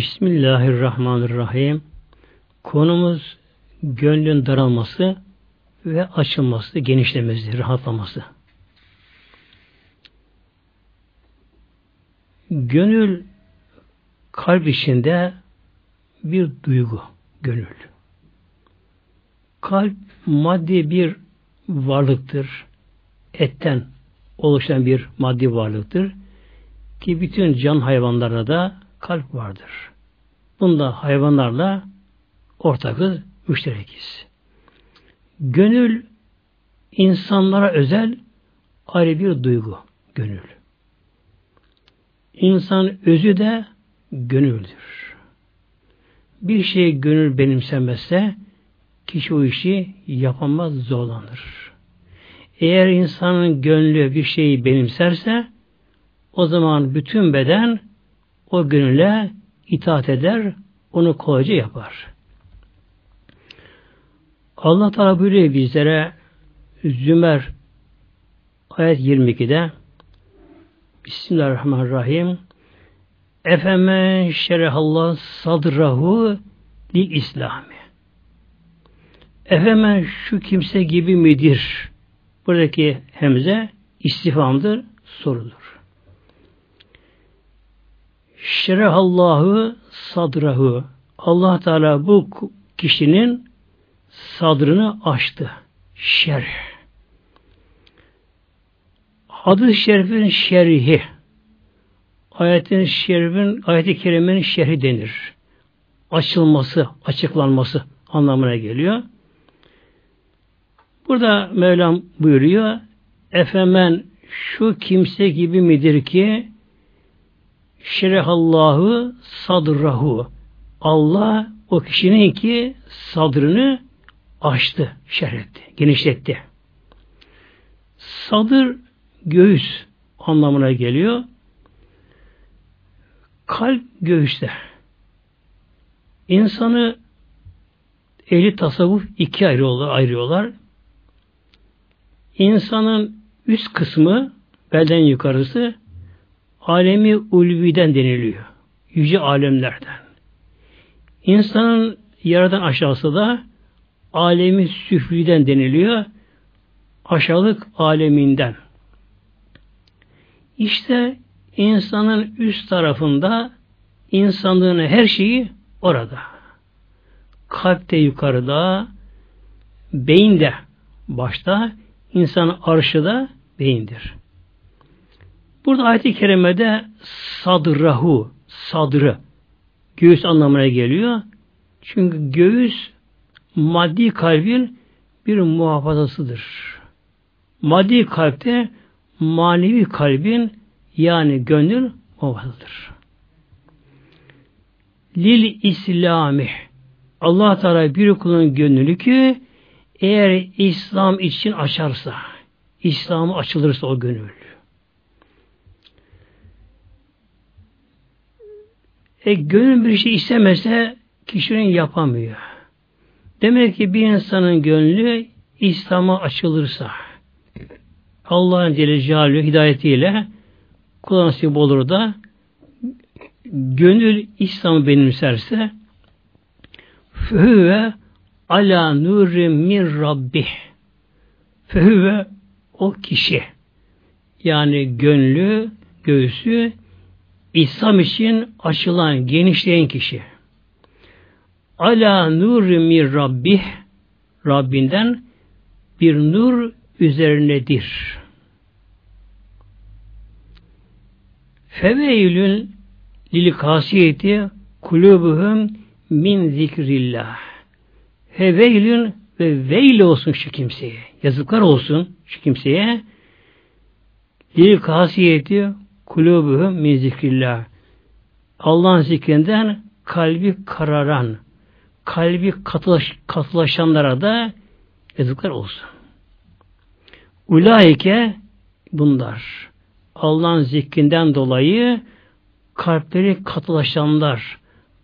Bismillahirrahmanirrahim. Konumuz gönlün daralması ve açılması, genişlemesi, rahatlaması. Gönül kalp içinde bir duygu, gönül. Kalp maddi bir varlıktır. Etten oluşan bir maddi varlıktır. Ki bütün can hayvanlarda da kalp vardır. Bunda hayvanlarla ortakız, müşterekiz. Gönül insanlara özel ayrı bir duygu, gönül. İnsan özü de gönüldür. Bir şey gönül benimsemezse kişi o işi yapamaz, zorlanır. Eğer insanın gönlü bir şeyi benimserse o zaman bütün beden o gönüle itaat eder, onu kolayca yapar. Allah Teala buyuruyor bizlere Zümer ayet 22'de Bismillahirrahmanirrahim Efemen şerehallah sadrahu li İslami Efemen şu kimse gibi midir? Buradaki hemze istifamdır, sorudur. Şerehallahu sadrahu Allah Teala bu kişinin sadrını açtı. Şerh. Hadis-i şerifin şerhi. Ayetin şerifin, ayet-i kerimenin şerhi denir. Açılması, açıklanması anlamına geliyor. Burada Mevlam buyuruyor, Efemen şu kimse gibi midir ki şerehallahu sadrahu Allah o kişinin ki sadrını açtı, şerhetti, genişletti. Sadır göğüs anlamına geliyor. Kalp göğüste. İnsanı ehli tasavvuf iki ayrıyorlar, ayırıyorlar. İnsanın üst kısmı belden yukarısı alemi ulviden deniliyor. Yüce alemlerden. İnsanın yaradan aşağısı da alemi süfliden deniliyor. Aşağılık aleminden. İşte insanın üst tarafında insanlığın her şeyi orada. Kalpte yukarıda, beyinde başta, insan arşı da beyindir. Burada ayet-i kerimede sadrahu, sadrı, göğüs anlamına geliyor. Çünkü göğüs maddi kalbin bir muhafazasıdır. Maddi kalpte manevi kalbin yani gönül muhafazıdır. Lil İslami Allah Teala bir kulun gönlünü ki eğer İslam için açarsa, İslam'ı açılırsa o gönül. E gönül bir şey istemese kişinin yapamıyor. Demek ki bir insanın gönlü İslam'a açılırsa Allah'ın Celle Celaluhu hidayetiyle kul nasip olur da gönül İslam'ı benimserse fehüve ala nuri min rabbih fehüve o kişi yani gönlü, göğsü İslam için açılan, genişleyen kişi ala nur mi rabbih Rabbinden bir nur üzerinedir. Feveylün lil kasiyeti kulubuhum min zikrillah. Feveylün ve veil olsun şu kimseye. Yazıklar olsun şu kimseye. Lil kasiyeti kulubuhum min zikrillah. Allah'ın zikrinden kalbi kararan, kalbi katılaş, katılaşanlara da yazıklar olsun. Ulaike bunlar. Allah'ın zikrinden dolayı kalpleri katılaşanlar,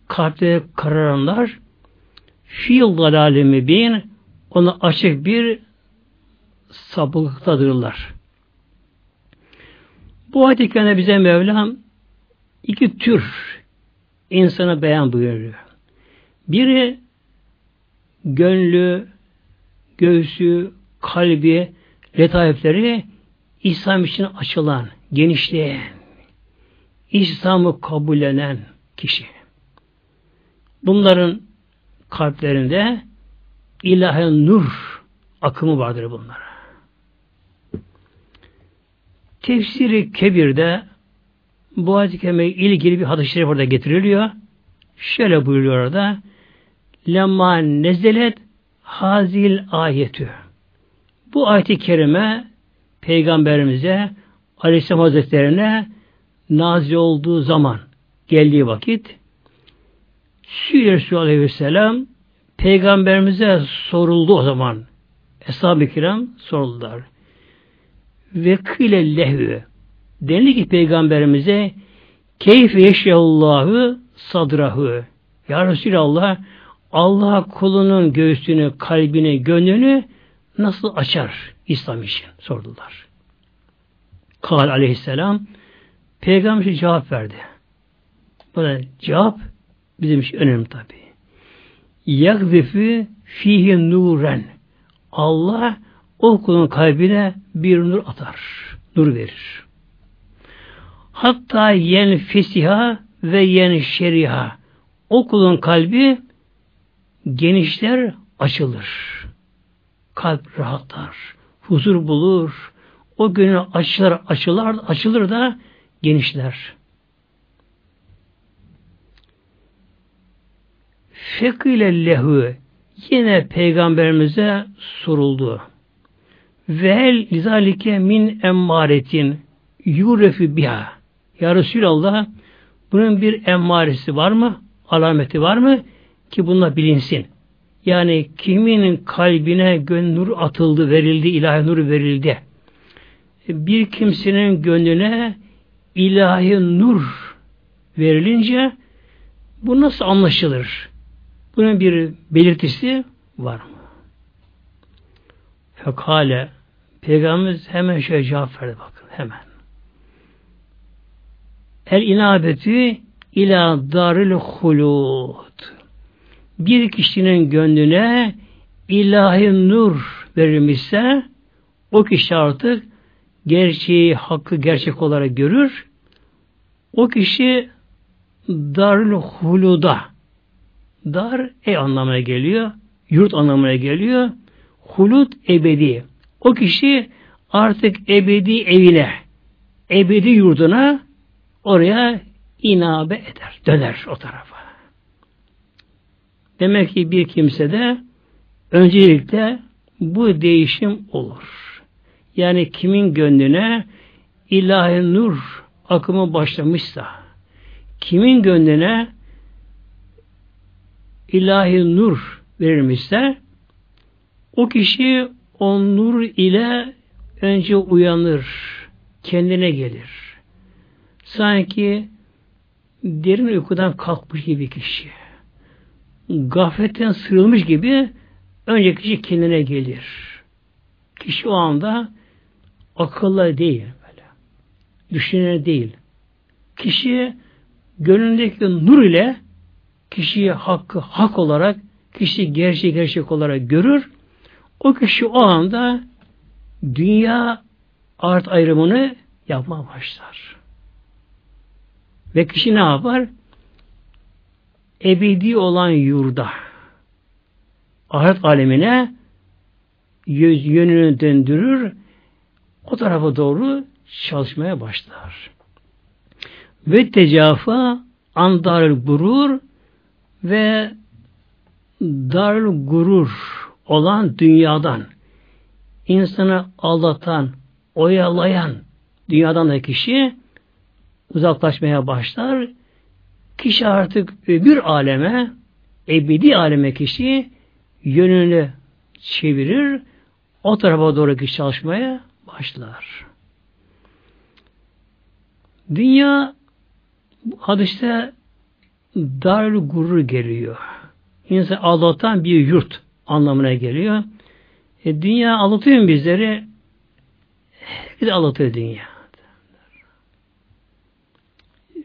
kalpleri kararanlar fiil dalalimi bin ona açık bir sapıklıktadırlar. Bu ayet bize Mevlam iki tür insana beyan buyuruyor. Biri gönlü, göğsü, kalbi, letaifleri İslam için açılan, genişleyen, İslam'ı kabullenen kişi. Bunların kalplerinde ilahi nur akımı vardır bunlara. Tefsiri Kebir'de bu ayet-i ilgili bir hadis-i şerif orada getiriliyor. Şöyle buyuruyor orada. Lemma nezelet hazil ayetü. Bu ayet-i kerime Peygamberimize Aleyhisselam Hazretlerine nazil olduğu zaman geldiği vakit Süre Resulü Aleyhisselam Peygamberimize soruldu o zaman. Eshab-ı kiram soruldular. Ve kıyle lehü denildi ki Peygamberimize keyfe yeşyallahu sadrahu Ya Resulallah Allah kulunun göğsünü, kalbini, gönlünü nasıl açar İslam için sordular. Kal aleyhisselam Peygamber cevap verdi. Buna cevap bizim için önemli tabi. Yakzifi fihi nuren. Allah o kulun kalbine bir nur atar. Nur verir. Hatta yen fesiha ve yen şeriha. O kulun kalbi genişler, açılır. Kalp rahatlar, huzur bulur. O günü açılır, açılır, açılır da genişler. Fekile lehu yine peygamberimize soruldu. Ve el lizalike min emmaretin yurefi biha. Ya Resulallah bunun bir emmaresi var mı? Alameti var mı? Ki bununla bilinsin. Yani kimin kalbine gönül nur atıldı, verildi, ilahi nur verildi. Bir kimsenin gönlüne ilahi nur verilince bu nasıl anlaşılır? Bunun bir belirtisi var mı? Fekale Peygamberimiz hemen şöyle cevap verdi bakın hemen. El inabeti ila daril hulud. Bir kişinin gönlüne ilahi nur verilmişse o kişi artık gerçeği, hakkı gerçek olarak görür. O kişi darül huluda dar ev anlamına geliyor. Yurt anlamına geliyor. Hulut ebedi. O kişi artık ebedi evine, ebedi yurduna oraya inabe eder, döner o tarafa. Demek ki bir kimsede öncelikle bu değişim olur. Yani kimin gönlüne ilahi nur akımı başlamışsa, kimin gönlüne ilahi nur verilmişse, o kişi o nur ile önce uyanır, kendine gelir. Sanki derin uykudan kalkmış gibi kişi. Gafletten sıyrılmış gibi önce kişi kendine gelir. Kişi o anda akıllı değil böyle. Düşünen değil. Kişi gönlündeki nur ile kişiyi hakkı hak olarak kişi gerçek gerçek olarak görür. O kişi o anda dünya art ayrımını yapmaya başlar. Ve kişi ne yapar? Ebedi olan yurda ahiret alemine yönünü döndürür o tarafa doğru çalışmaya başlar. Ve tecafa andarül gurur ve darül gurur olan dünyadan insanı aldatan, oyalayan dünyadan da kişi uzaklaşmaya başlar. Kişi artık bir aleme, ebedi aleme kişi yönünü çevirir, o tarafa doğru kişi çalışmaya başlar. Dünya hadiste darül gurur geliyor. İnsan aldatan bir yurt anlamına geliyor. E, dünya aldatıyor mu bizleri? Herkes aldatıyor dünya.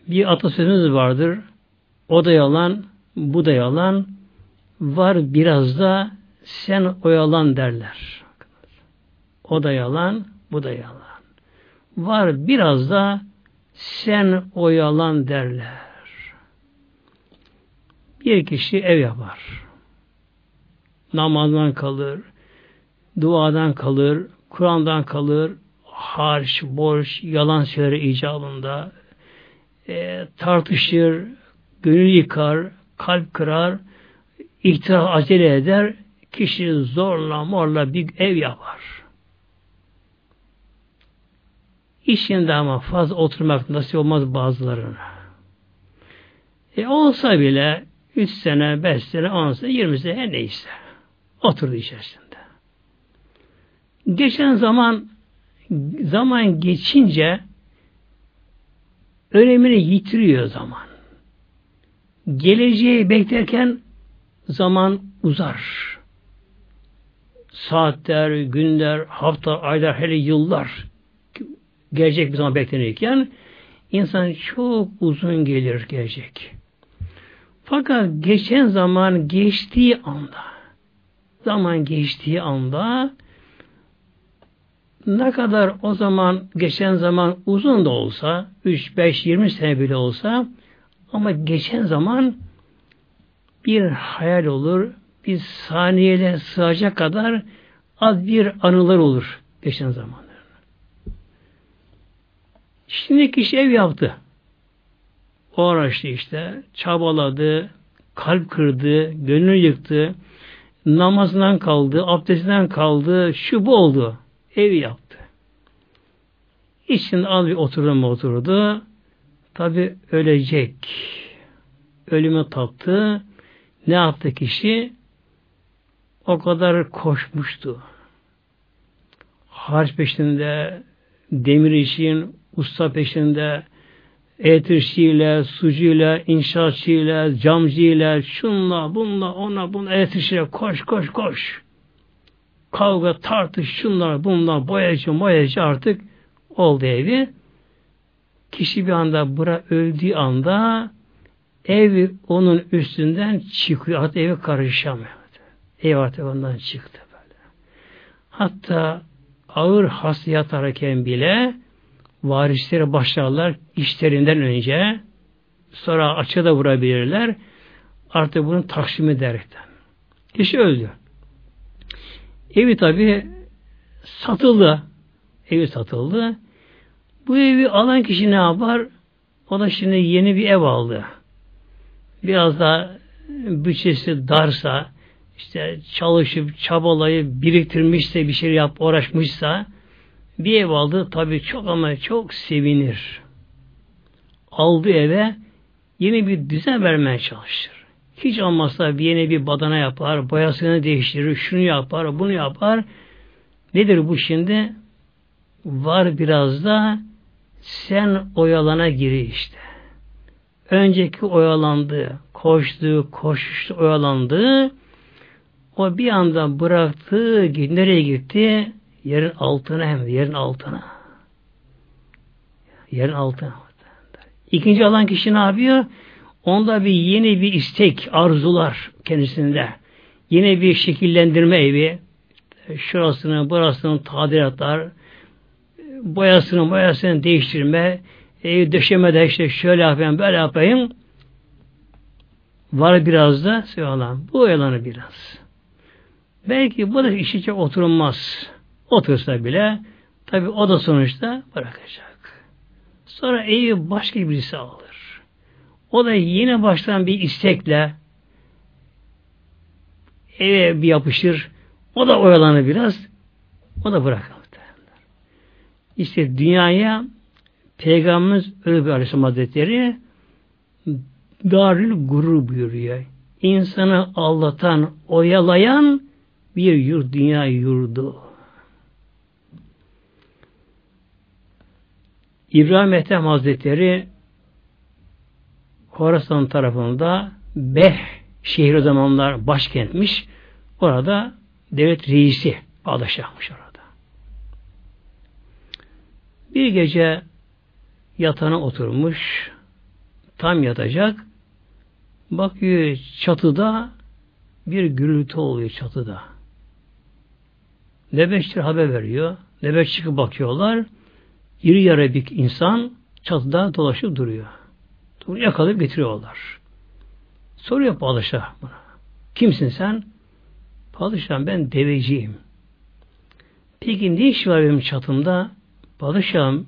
Bir atasözümüz vardır. O da yalan, bu da yalan. Var biraz da sen oyalan derler. O da yalan, bu da yalan. Var biraz da sen oyalan derler. Bir kişi ev yapar. Namazdan kalır, duadan kalır, Kur'an'dan kalır, harç, borç, yalan söyler icabında, e, tartışır, gönül yıkar, kalp kırar, itiraf acele eder, kişi zorla morla bir ev yapar. İşinde ama fazla oturmak nasip olmaz bazılarına. E olsa bile 3 sene, 5 sene, 10 sene, 20 sene her neyse. Oturdu içerisinde. Geçen zaman zaman geçince önemini yitiriyor zaman. Geleceği beklerken zaman uzar. Saatler, günler, hafta, aylar, hele yıllar gelecek bir zaman beklenirken insan çok uzun gelir gelecek. Fakat geçen zaman geçtiği anda zaman geçtiği anda ne kadar o zaman geçen zaman uzun da olsa 3, 5, 20 sene bile olsa ama geçen zaman bir hayal olur, bir saniyede sığacak kadar az bir anılar olur geçen zamanlar. Şimdi kişi ev yaptı. O araçtı işte, çabaladı, kalp kırdı, gönül yıktı, namazından kaldı, abdestinden kaldı, şu bu oldu. Evi yaptı. İçinde az bir oturdu mu oturdu. Tabi ölecek. Ölümü tattı. Ne yaptı kişi? O kadar koşmuştu. Harç peşinde, demir için, usta peşinde, elektrikçiyle, sucuyla, inşaatçıyla, camcıyla, şunla, bunla, ona, bunla, elektrikçiyle koş, koş, koş. Kavga, tartış, şunlar, bunlar, boyacı, boyacı artık oldu evi. Kişi bir anda bura öldüğü anda ev onun üstünden çıkıyor. Hatta evi karışamıyor. Ev artık ondan çıktı böyle. Hatta ağır hasta yatarken bile varisleri başlarlar işlerinden önce sonra açığa da vurabilirler. Artık bunu taksim ederekten. Kişi öldü. Evi tabi satıldı. Evi satıldı. Bu evi alan kişi ne yapar? O da şimdi yeni bir ev aldı. Biraz da bütçesi darsa, işte çalışıp çabalayıp biriktirmişse bir şey yap uğraşmışsa bir ev aldı tabi çok ama çok sevinir. Aldı eve yeni bir düzen vermeye çalışır. Hiç olmazsa yeni bir badana yapar, boyasını değiştirir, şunu yapar, bunu yapar. Nedir bu şimdi? Var biraz da sen oyalana giri işte. Önceki oyalandı, koştu, koştu, oyalandı. O bir anda bıraktı, nereye gitti? Yerin altına hem de yerin altına. Yerin altına. İkinci alan kişi ne yapıyor? Onda bir yeni bir istek, arzular kendisinde. Yeni bir şekillendirme evi. Şurasını, burasını tadilatlar, boyasını, boyasını değiştirme, ev döşemede işte şöyle yapayım, böyle yapayım. Var biraz da. Bu yalanı biraz. Belki bu da işi çok oturulmaz otursa bile tabi o da sonuçta bırakacak. Sonra evi başka birisi alır. O da yine baştan bir istekle eve bir yapışır. O da oyalanır biraz. O da bırakır. İşte dünyaya Peygamberimiz öyle bir Aleyhisselam Hazretleri darül gurur buyuruyor. İnsanı allatan, oyalayan bir yurt, dünya yurdu. İbrahim Ethem Hazretleri Horasan tarafında Beh şehir o zamanlar başkentmiş. Orada devlet reisi padişahmış orada. Bir gece yatağına oturmuş tam yatacak Bakıyor çatıda bir gürültü oluyor çatıda. Nöbetçiler haber veriyor. Nöbet çıkıp bakıyorlar. İri yarı bir insan çatıda dolaşıp duruyor. Dur yakalayıp getiriyorlar. Soruyor padişah buna. Kimsin sen? Padişahım ben deveciyim. Peki ne iş var benim çatımda? Padişahım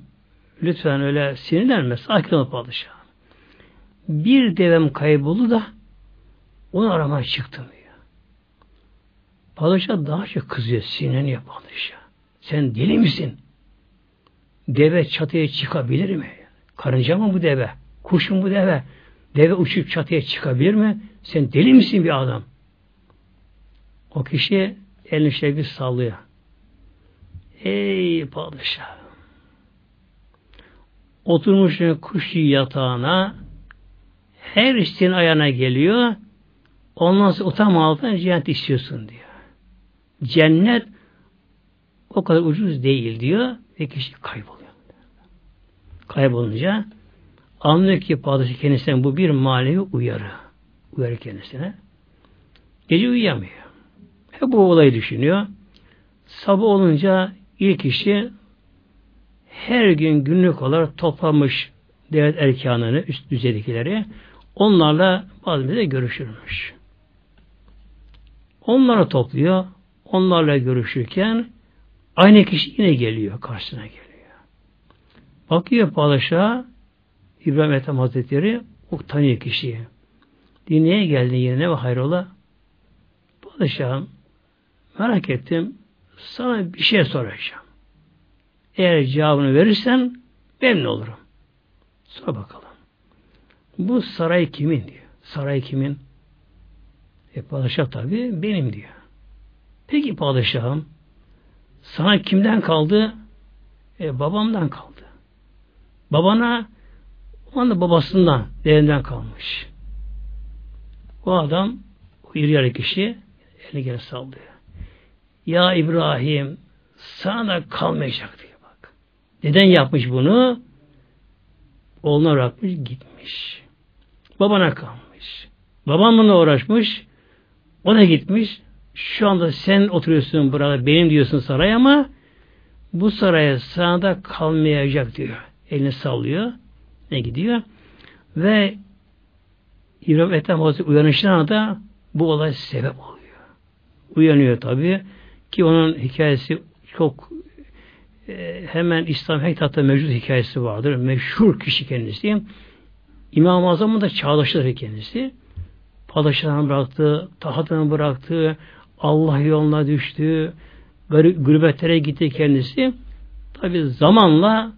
lütfen öyle sinirlenme. Sakin ol padişahım. Bir devem kayboldu da onu aramaya çıktım diyor. Padişah daha çok kızıyor. Sinirleniyor padişah. Sen deli misin? Deve çatıya çıkabilir mi? Karınca mı bu deve? Kuş mu bu deve? Deve uçup çatıya çıkabilir mi? Sen deli misin bir adam? O kişi elini şöyle bir sallıyor. Ey padişah! Oturmuş kuş yatağına her isteğin ayağına geliyor. Ondan sonra utanmadan cennet istiyorsun diyor. Cennet o kadar ucuz değil diyor ve kişi kayboluyor. Kaybolunca anlıyor ki padişah kendisine bu bir manevi uyarı. Uyarı kendisine. Gece uyuyamıyor. Hep bu olayı düşünüyor. Sabah olunca ilk işi her gün günlük olarak toplamış devlet erkanını, üst düzeydekileri onlarla bazı de görüşürmüş. Onları topluyor. Onlarla görüşürken aynı kişi yine geliyor. Karşısına geliyor. Bakıyor padişah İbrahim Ethem Hazretleri o tanıyor kişiyi. Dinleye geldin yerine ve hayrola? Padişahım merak ettim. Sana bir şey soracağım. Eğer cevabını verirsen memnun olurum. Sor bakalım. Bu saray kimin diyor. Saray kimin? E padişah tabi benim diyor. Peki padişahım sana kimden kaldı? E, babamdan kaldı. Babana o anda babasından, dedenden kalmış. O adam, o iri yarı kişi elini geri sallıyor. Ya İbrahim sana da kalmayacak diyor bak. Neden yapmış bunu? Oğluna bırakmış gitmiş. Babana kalmış. Babam bununla uğraşmış. O da gitmiş. Şu anda sen oturuyorsun burada benim diyorsun saray ama bu saraya sana da kalmayacak diyor. Elini sallıyor. Ne gidiyor? Ve İbrahim Ethem Hazretleri uyanışına da bu olay sebep oluyor. Uyanıyor tabi ki onun hikayesi çok e, hemen İslam Hektat'ta mevcut hikayesi vardır. Meşhur kişi kendisi. İmam-ı Azam'ın da çağdaşları kendisi. Padişahını bıraktı, tahtını bıraktı, Allah yoluna düştü, gurbetlere gitti kendisi. Tabi zamanla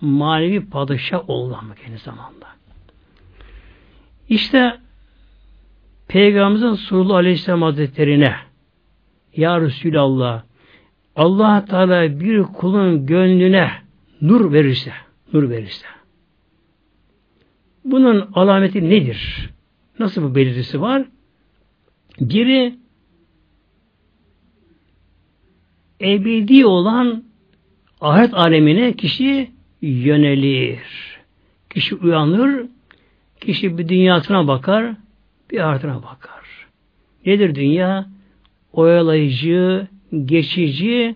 manevi padişah oldu ama kendi zamanda. İşte Peygamberimizin Sallallahu Aleyhisselam Hazretlerine Ya Resulallah allah Teala bir kulun gönlüne nur verirse nur verirse bunun alameti nedir? Nasıl bu belirtisi var? Biri ebedi olan ahiret alemine kişi yönelir. Kişi uyanır, kişi bir dünyasına bakar, bir ahiretine bakar. Nedir dünya? Oyalayıcı, geçici,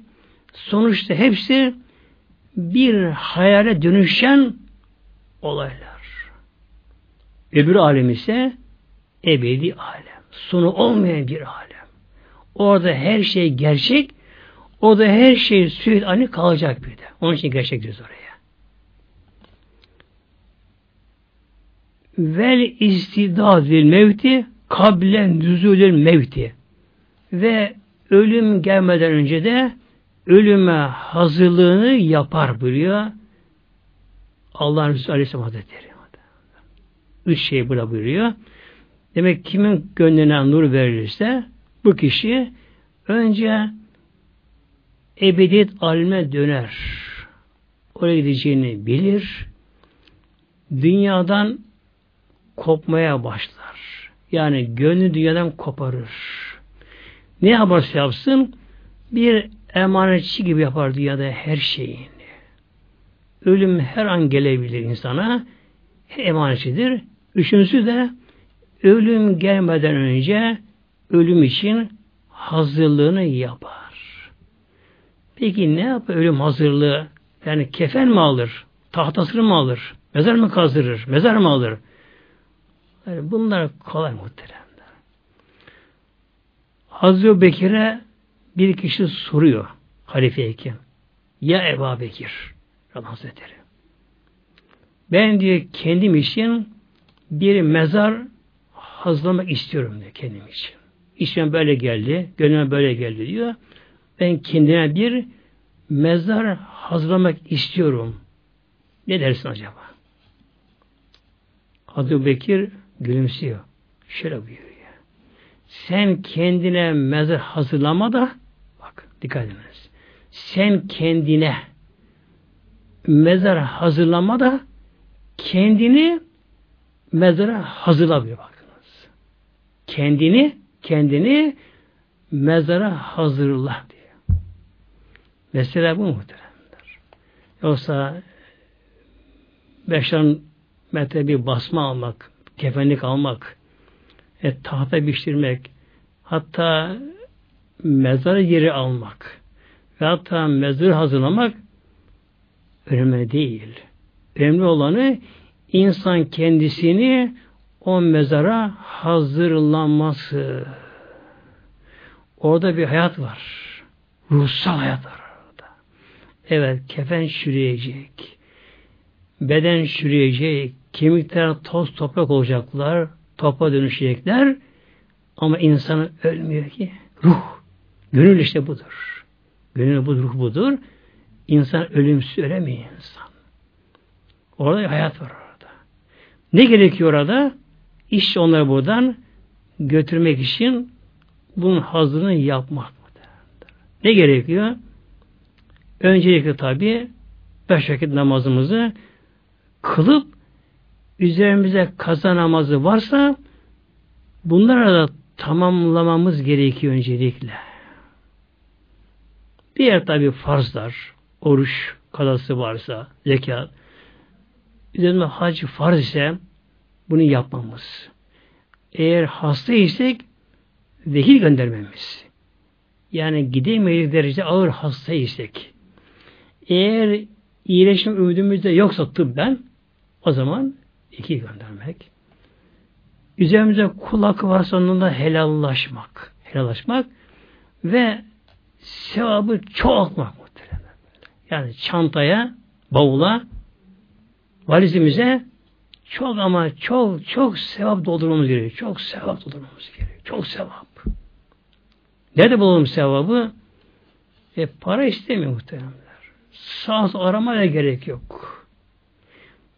sonuçta hepsi bir hayale dönüşen olaylar. Öbür alem ise ebedi alem. Sonu olmayan bir alem. Orada her şey gerçek, orada her şey sürekli aynı kalacak bir de. Onun için gerçek oraya. vel istidadil mevti kablen düzülür mevti ve ölüm gelmeden önce de ölüme hazırlığını yapar buyuruyor Allah Resulü Aleyhisselam Hazretleri. Üç şey burada buyuruyor. Demek kimin gönlüne nur verilirse bu kişi önce ebediyet alime döner. Oraya gideceğini bilir. Dünyadan kopmaya başlar. Yani gönlü dünyadan koparır. Ne yaparsa yapsın bir emanetçi gibi yapar dünyada her şeyini. Ölüm her an gelebilir insana. Emanetçidir. Üçüncüsü de ölüm gelmeden önce ölüm için hazırlığını yapar. Peki ne yapar ölüm hazırlığı? Yani kefen mi alır? Tahtasını mı alır? Mezar mı kazdırır? Mezar mı alır? Yani bunlar kolay muhteremler. Hazreti Bekir'e bir kişi soruyor halifeyken. Ya Ebu Bekir Hazretleri. Ben diyor kendim için bir mezar hazırlamak istiyorum diyor kendim için. İşim böyle geldi, gönlüme böyle geldi diyor. Ben kendime bir mezar hazırlamak istiyorum. Ne dersin acaba? Hazreti Bekir gülümsüyor. Şöyle buyuruyor. Sen kendine mezar hazırlama da bak dikkat ediniz. Sen kendine mezar hazırlama da kendini mezara hazırla bakınız. Kendini kendini mezara hazırla diyor. Mesela bu muhteremdir. Yoksa beşen metre bir basma almak, kefenlik almak, e, tahta biçtirmek, hatta mezar yeri almak ve hatta mezar hazırlamak önemli değil. Önemli olanı insan kendisini o mezara hazırlanması. Orada bir hayat var. Ruhsal hayat var. Evet, kefen çürüyecek. Beden çürüyecek. Kemikler toz toprak olacaklar. Topa dönüşecekler. Ama insanı ölmüyor ki. Ruh. Gönül işte budur. Gönül budur, ruh budur. İnsan ölümsüz ölemiyor insan. Orada hayat var orada. Ne gerekiyor orada? İşte onları buradan götürmek için bunun hazırlığını yapmak. Ne gerekiyor? Öncelikle tabi beş vakit namazımızı kılıp üzerimize kaza namazı varsa bunlara da tamamlamamız gerekiyor öncelikle. Diğer tabi farzlar, oruç kadası varsa, zekat, üzerinde hac farz ise bunu yapmamız. Eğer hasta isek vekil göndermemiz. Yani gidemeyiz derece ağır hasta isek. Eğer iyileşme ümidimizde yoksa tıbben o zaman iki göndermek. Üzerimize kulak varsa onunla helallaşmak. Helallaşmak ve sevabı çoğaltmak muhtemelen. Yani çantaya, bavula, valizimize çok ama çok çok sevap doldurmamız gerekiyor. Çok sevap doldurmamız gerekiyor. Çok sevap. Nerede bulalım sevabı? E, para istemiyor muhteremler. Saat aramaya gerek yok.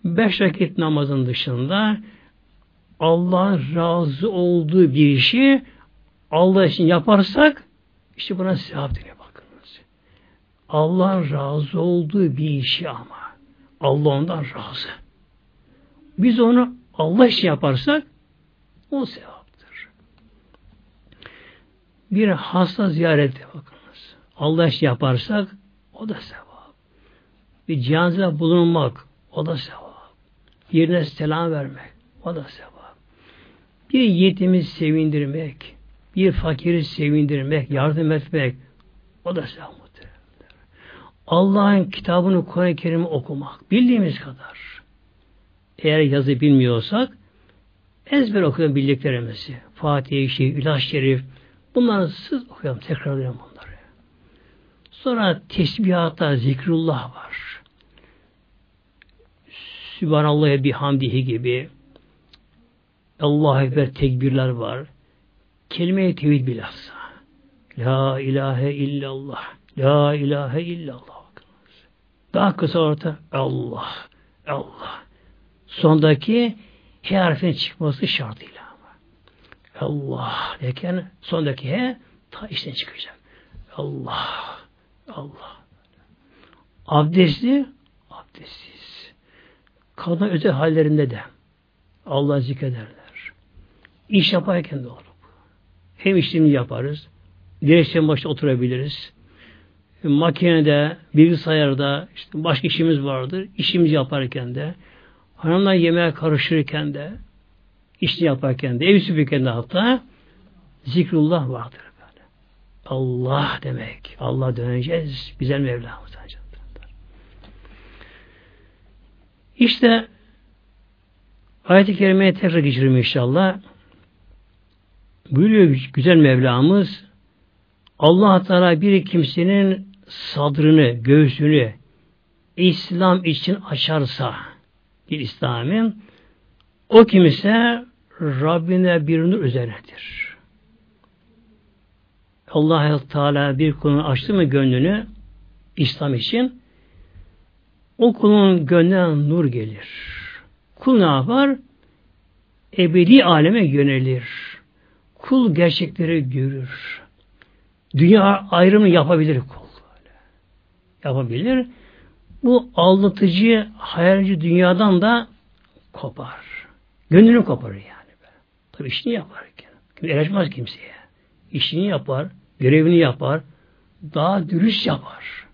Beş vakit namazın dışında Allah'ın razı olduğu bir işi Allah için yaparsak işte buna sevap deniyor bakınız. Allah'ın razı olduğu bir işi ama Allah ondan razı. Biz onu Allah için yaparsak o sevaptır. Bir hasta ziyareti bakınız. Allah için yaparsak o da sevap. Bir cenazede bulunmak o da sevap. Yerine selam vermek o da sevap. Bir yetimi sevindirmek, bir fakiri sevindirmek, yardım etmek o da sevap. Allah'ın kitabını Kur'an-ı Kerim'i okumak. Bildiğimiz kadar. Eğer yazı bilmiyorsak ezber okuyalım bildiklerimizi. Fatih-i Şerif, İlaç Şerif bunları siz okuyalım. Tekrarlayalım bunları. Sonra tesbihatta zikrullah var. Sübhanallah'a bihamdihi gibi Allah'a Ekber tekbirler var. Kelime-i tevhid bilhassa. La ilahe illallah. La ilahe illallah. Daha kısa orta Allah, Allah. Sondaki he harfinin çıkması şartıyla. Allah derken sondaki he ta içten çıkacak. Allah, Allah. Abdestli, abdestsiz. Kadın özel hallerinde de Allah zikrederler. İş yaparken de olur. Hem işlemini yaparız, direksiyon başta oturabiliriz makinede, bilgisayarda, işte başka işimiz vardır. İşimizi yaparken de, hanımlar yemeğe karışırken de, işini yaparken de, ev süpürken de hatta zikrullah vardır. Böyle. Allah demek. Allah döneceğiz. Güzel Mevlamız. İşte ayet-i kerimeye tekrar geçirim inşallah. Buyuruyor güzel Mevlamız Allah Teala bir kimsenin sadrını, göğsünü İslam için açarsa bir İslam'ın o kimse Rabbine bir nur üzerinedir. Allah Teala bir kulun açtı mı gönlünü İslam için o kulun gönlüne nur gelir. Kul ne yapar? Ebedi aleme yönelir. Kul gerçekleri görür. Dünya ayrımı yapabilir kul. Yapabilir. Bu aldatıcı, hayalci dünyadan da kopar. Gönlünü koparır yani. Tabi işini yapar. Kim eleşmez kimseye. İşini yapar, görevini yapar, daha dürüst yapar.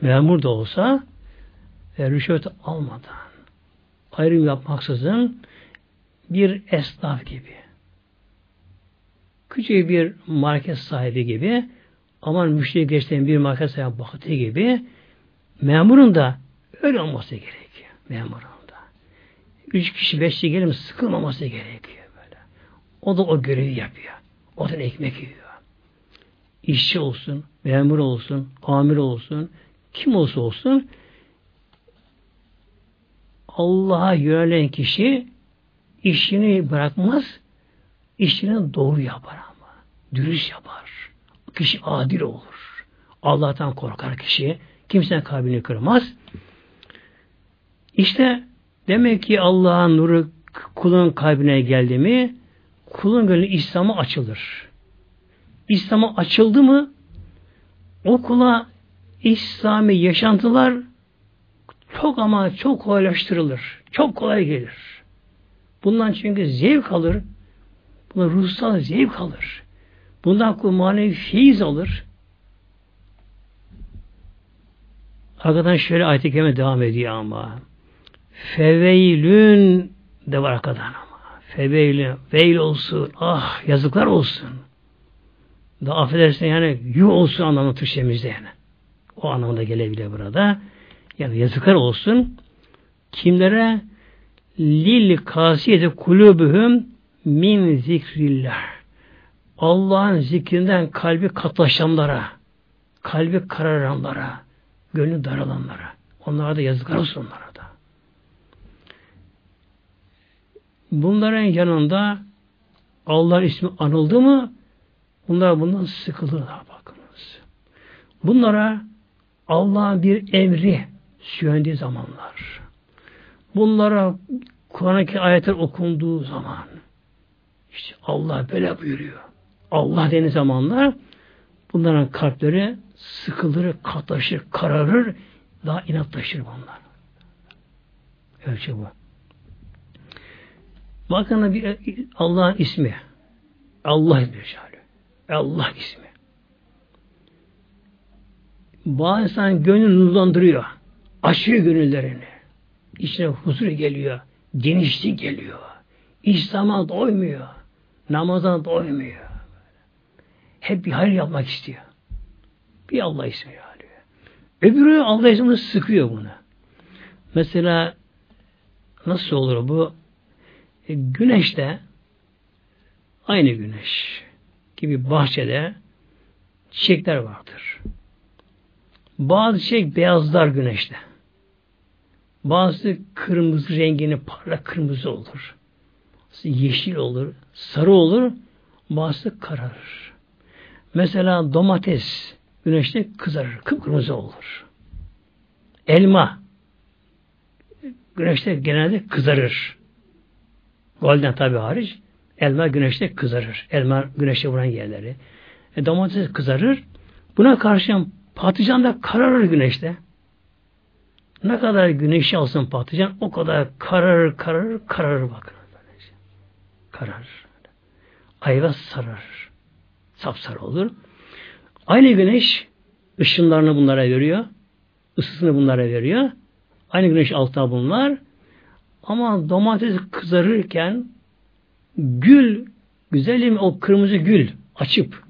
Memur da olsa e, rüşvet almadan, ayrım yapmaksızın bir esnaf gibi, küçük bir market sahibi gibi, aman müşteri geçtiğin bir market sahibi baktığı gibi, memurun da öyle olması gerekiyor. Memurun da. Üç kişi, beş kişi gelir sıkılmaması gerekiyor böyle. O da o görevi yapıyor. O da ekmek yiyor. İşçi olsun, memur olsun, amir olsun, kim olsa olsun Allah'a yönelen kişi işini bırakmaz, işini doğru yapar ama. Dürüst yapar. Kişi adil olur. Allah'tan korkar kişi. Kimsenin kalbini kırmaz. İşte demek ki Allah'ın nuru kulun kalbine geldi mi kulun gönlü İslam'a açılır. İslam'a açıldı mı o kula İslami yaşantılar çok ama çok kolaylaştırılır. Çok kolay gelir. Bundan çünkü zevk alır. Buna ruhsal zevk alır. Bundan manevi feyiz alır. Arkadan şöyle ayet-i devam ediyor ama. Feveylün de var arkadan ama. Feveylün. Veil olsun. Ah yazıklar olsun. Da affedersin yani yu olsun anlamı Türkçemizde yani. O anlamda gelebilir burada. Yani yazıklar olsun. Kimlere lil kasiyeti kulübühüm min zikrillah. Allah'ın zikrinden kalbi katlaşanlara, kalbi kararanlara, gönlü daralanlara. Onlara da yazıklar olsun onlara da. Bunların yanında Allah ismi anıldı mı bunlar bundan sıkılırlar bakınız. Bunlara Allah'ın bir emri söylendiği zamanlar bunlara Kur'an'daki ayetler okunduğu zaman işte Allah böyle buyuruyor. Allah deniz zamanlar bunların kalpleri sıkılır, katlaşır, kararır, daha inatlaşır bunlar. Ölçü bu. Bakın bir Allah'ın ismi. Allah ismi. Allah ismi. Bazı insan gönlünü nurlandırıyor. Açıyor gönüllerini. İçine huzur geliyor. Genişlik geliyor. İslam'a doymuyor. Namaza doymuyor. Hep bir hayır yapmak istiyor. Bir Allah ismi alıyor. Öbürü Allah ismini sıkıyor bunu. Mesela nasıl olur bu? E, güneşte aynı güneş gibi bahçede çiçekler vardır. Bazı çiçek beyazlar güneşte. Bazı kırmızı rengini parlak kırmızı olur. Bazı yeşil olur, sarı olur, bazı kararır. Mesela domates güneşte kızarır, kıpkırmızı olur. Elma güneşte genelde kızarır. Golden tabi hariç. Elma güneşte kızarır. Elma güneşte vuran yerleri. E, domates kızarır. Buna karşı patlıcan da kararır güneşte. Ne kadar güneşi alsın patlıcan o kadar kararır, kararır, kararır bakın. Kararır. Ayva sarar. Sapsarı olur. Aynı güneş ışınlarını bunlara veriyor. ısısını bunlara veriyor. Aynı güneş altta bunlar. Ama domates kızarırken gül, güzelim o kırmızı gül açıp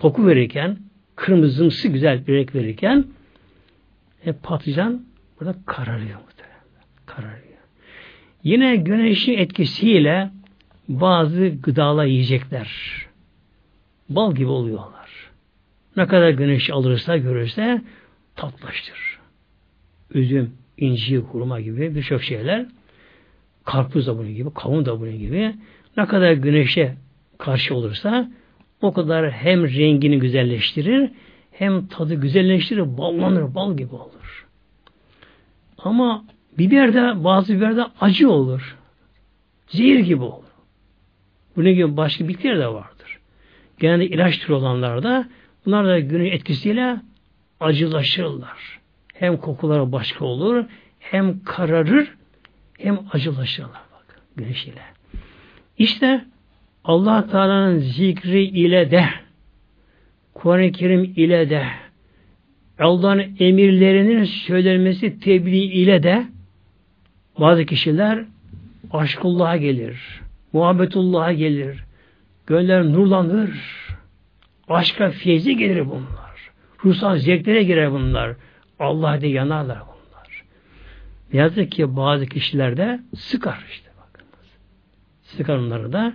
koku verirken, kırmızımsı güzel bir renk verirken e, patlıcan burada kararıyor muhtemelen. Kararıyor. Yine güneşin etkisiyle bazı gıdalar yiyecekler. Bal gibi oluyorlar. Ne kadar güneş alırsa görürse tatlaştır. Üzüm, inci, hurma gibi birçok şeyler. Karpuz da bunun gibi, kavun da bunun gibi. Ne kadar güneşe karşı olursa o kadar hem rengini güzelleştirir hem tadı güzelleştirir, ballanır, bal gibi olur. Ama biber de bazı biber de acı olur. Zehir gibi olur. Bunun gibi başka bitkiler de vardır. Genelde ilaç türü olanlarda bunlar da günün etkisiyle acılaşırlar. Hem kokuları başka olur, hem kararır, hem acılaşırlar bak güneş ile. İşte Allah Teala'nın zikri ile de Kur'an-ı Kerim ile de Allah'ın emirlerinin söylenmesi tebliğ ile de bazı kişiler aşkullah'a gelir. Muhabbetullah'a gelir. Gönler nurlanır. Aşka feyzi gelir bunlar. Ruhsal zevklere girer bunlar. Allah diye yanarlar bunlar. Yazık ki bazı kişilerde sıkar işte bakınız. Sıkar onları da.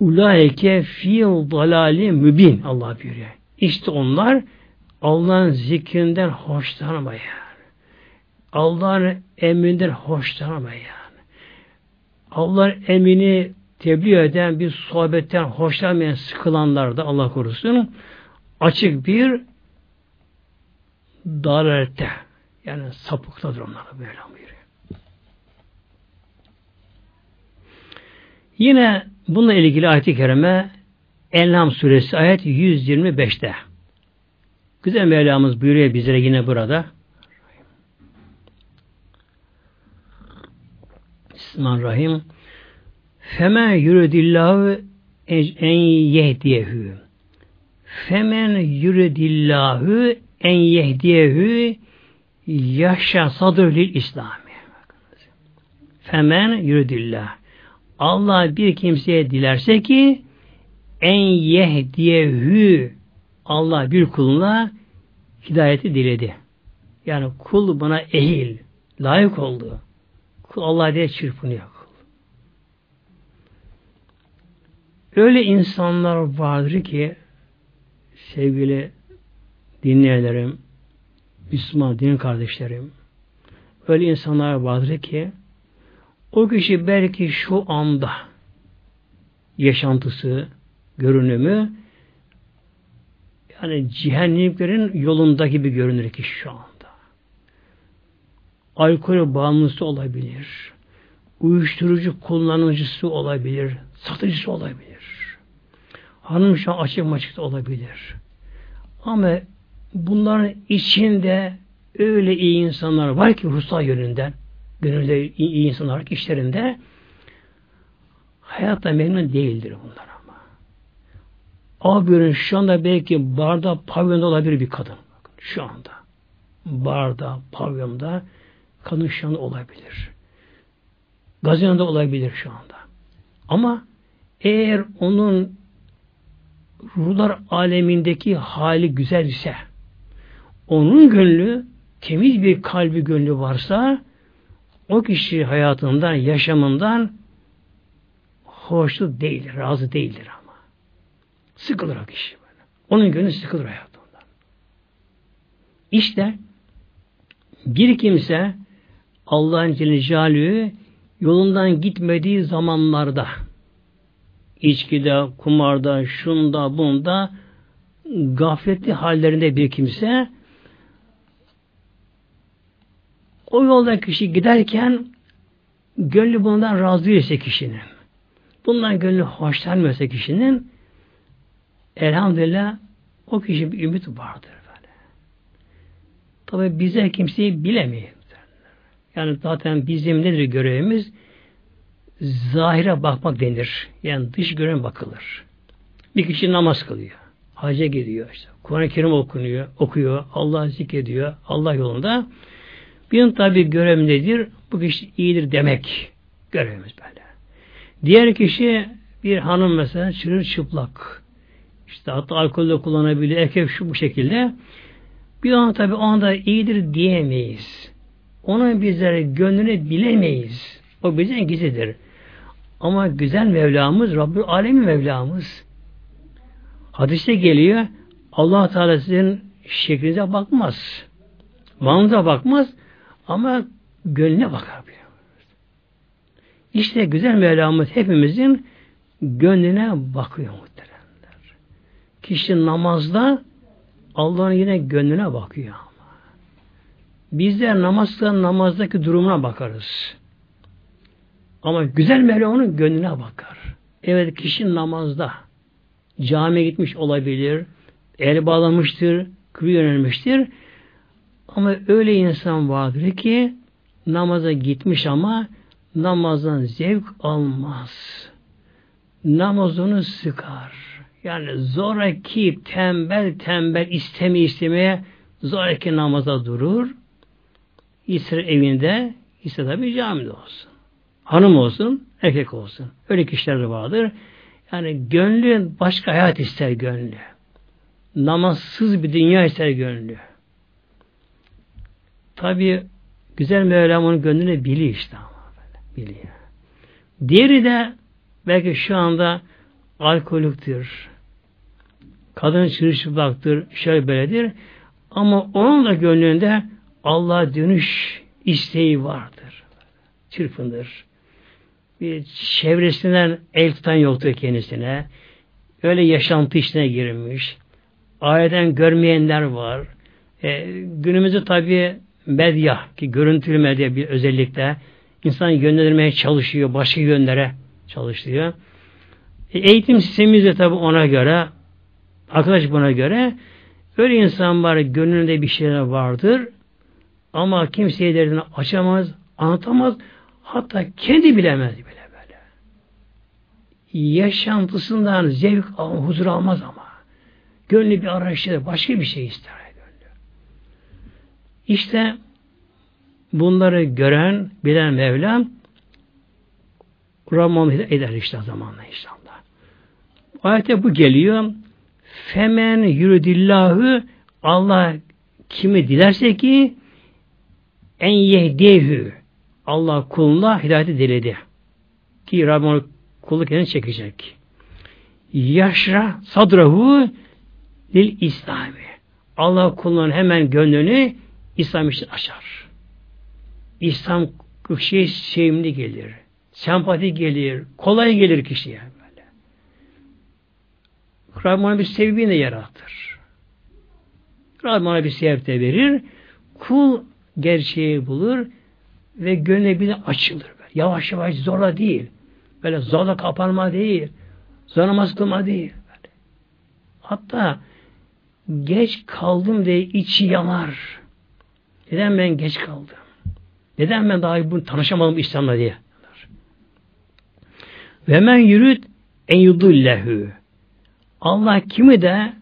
Ulaike fi dalali mübin Allah buyuruyor. İşte onlar Allah'ın zikrinden hoşlanmayan, Allah'ın emrinden hoşlanmayan, Allah'ın emrini tebliğ eden bir sohbetten hoşlanmayan sıkılanlar da Allah korusun açık bir dalalette yani sapıktadır onlar böyle buyuruyor. Yine bununla ilgili ayet-i kerime En'am suresi ayet 125'te. Güzel Mevlamız buyuruyor bizlere yine burada. Bismillahirrahmanirrahim. Femen yuridillahu en yehdiyehu. Femen yuridillahu en yehdiyehu yaşa sadrül İslami. Femen yuridillah. Allah bir kimseye dilerse ki en yehdiyehü Allah bir kuluna hidayeti diledi. Yani kul buna ehil, layık oldu. Kul Allah diye çırpınıyor kul. Öyle insanlar vardır ki sevgili dinleyenlerim, Müslüman din kardeşlerim, öyle insanlar vardır ki o kişi belki şu anda yaşantısı, görünümü yani cehennemliklerin yolunda gibi görünür ki şu anda. Alkol bağımlısı olabilir. Uyuşturucu kullanıcısı olabilir. Satıcısı olabilir. Hanım şu an açık maçık olabilir. Ama bunların içinde öyle iyi insanlar var ki ruhsal yönünden gönülde iyi, iyi insanlar işlerinde hayatta memnun değildir bunlar ama. Abinin şu anda belki barda pavyonda olabilir bir kadın. Bakın, şu anda. Barda, pavyonda kadın olabilir. Gazinoda olabilir şu anda. Ama eğer onun ruhlar alemindeki hali güzel ise onun gönlü temiz bir kalbi gönlü varsa o kişi hayatından, yaşamından hoşnut değildir, razı değildir ama. Sıkılır o kişi böyle. Onun gönlü sıkılır hayatından. İşte bir kimse Allah'ın Celle yolundan gitmediği zamanlarda içkide, kumarda, şunda, bunda gafletli hallerinde bir kimse o yolda kişi giderken gönlü bundan razı değilse kişinin, bundan gönlü hoşlanmıyorsa kişinin elhamdülillah o kişi bir ümit vardır böyle. Tabi bize kimseyi bilemiyor. Yani zaten bizim nedir görevimiz? Zahire bakmak denir. Yani dış gören bakılır. Bir kişi namaz kılıyor. Hacca gidiyor işte. Kur'an-ı Kerim okunuyor, okuyor, Allah zikrediyor, Allah yolunda. Bir tabi görev nedir? bu kişi iyidir demek görevimiz böyle. Diğer kişi bir hanım mesela çırır çıplak. İşte hatta alkol de kullanabilir. Erkek şu bu şekilde. Bir an tabi o anda iyidir diyemeyiz. Onun bizlere gönlünü bilemeyiz. O bizden gizlidir. Ama güzel Mevlamız, Rabbül Alemin Mevlamız. Hadiste geliyor, allah Teala sizin şeklinize bakmaz. Manza bakmaz ama gönlüne bakar. İşte güzel Mevlamız hepimizin gönlüne bakıyor muhteremler. Kişi namazda Allah'ın yine gönlüne bakıyor ama. Bizler namazda namazdaki durumuna bakarız. Ama güzel Mevla onun gönlüne bakar. Evet kişi namazda camiye gitmiş olabilir, el bağlamıştır, kıble yönelmiştir. Ama öyle insan vardır ki namaza gitmiş ama namazdan zevk almaz. Namaz onu sıkar. Yani zoraki tembel tembel isteme istemeye zoraki namaza durur. İster evinde, ister tabi camide olsun. Hanım olsun, erkek olsun. Öyle kişiler de vardır. Yani gönlü başka hayat ister gönlü. Namazsız bir dünya ister gönlü. Tabi güzel Mevlam onun gönlünü biliyor işte ama biliyor. Diğeri de belki şu anda alkolüktür. Kadın çırışıplaktır, şöyle böyledir. Ama onun da gönlünde Allah'a dönüş isteği vardır. Çırpındır. Bir çevresinden el tutan yoktur kendisine. Öyle yaşantı içine girmiş. Aileden görmeyenler var. E, günümüzde tabi medya ki görüntülü medya bir özellikle insan yönlendirmeye çalışıyor, başka yönlere çalışıyor. E, eğitim sistemimiz de tabi ona göre, arkadaş buna göre öyle insan var, gönlünde bir şeyler vardır ama kimseye derdini açamaz, anlatamaz, hatta kendi bilemez bile böyle. Yaşantısından zevk, huzur almaz ama. Gönlü bir arayışta başka bir şey ister. İşte bunları gören, bilen Mevlam Kur'an eder işte zamanla inşallah. Ayette bu geliyor. Femen yürüdillahü Allah kimi dilerse ki en yehdehü Allah kuluna hidayeti diledi. Ki Rabbim kulu kendine çekecek. Yaşra sadrahu lil İslami. Allah kulunun hemen gönlünü İslam için açar. İslam kişiye sevimli gelir. Sempati gelir. Kolay gelir kişiye böyle. Rabbim bir sevgiyle yaratır. Rabbim bir sebep de verir. Kul gerçeği bulur ve gönlü bir açılır. Böyle. Yavaş yavaş zorla değil. Böyle zorla kapanma değil. Zorla kılma değil. Böyle. Hatta geç kaldım diye içi yanar. Neden ben geç kaldım? Neden ben daha bunu tanışamadım İslam'la diye. Ve men yürüt en yudullehu. Allah kimi de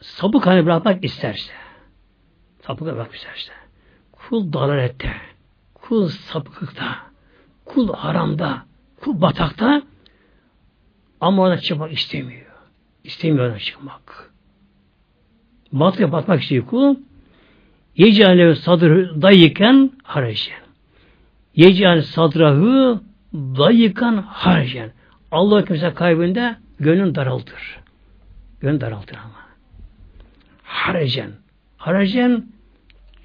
sapık hani bırakmak isterse sapık bırakmak isterse kul dalalette kul sapıklıkta kul haramda kul batakta ama ona çıkmak istemiyor. İstemiyor ona çıkmak. Batıya batmak istiyor kul Yecale sadrı dayıken harcen. Yecale sadrahı dayıkan harcen. Allah kimse kalbinde gönlün daraltır. Gönlün daraltır ama. Harcen. Harcen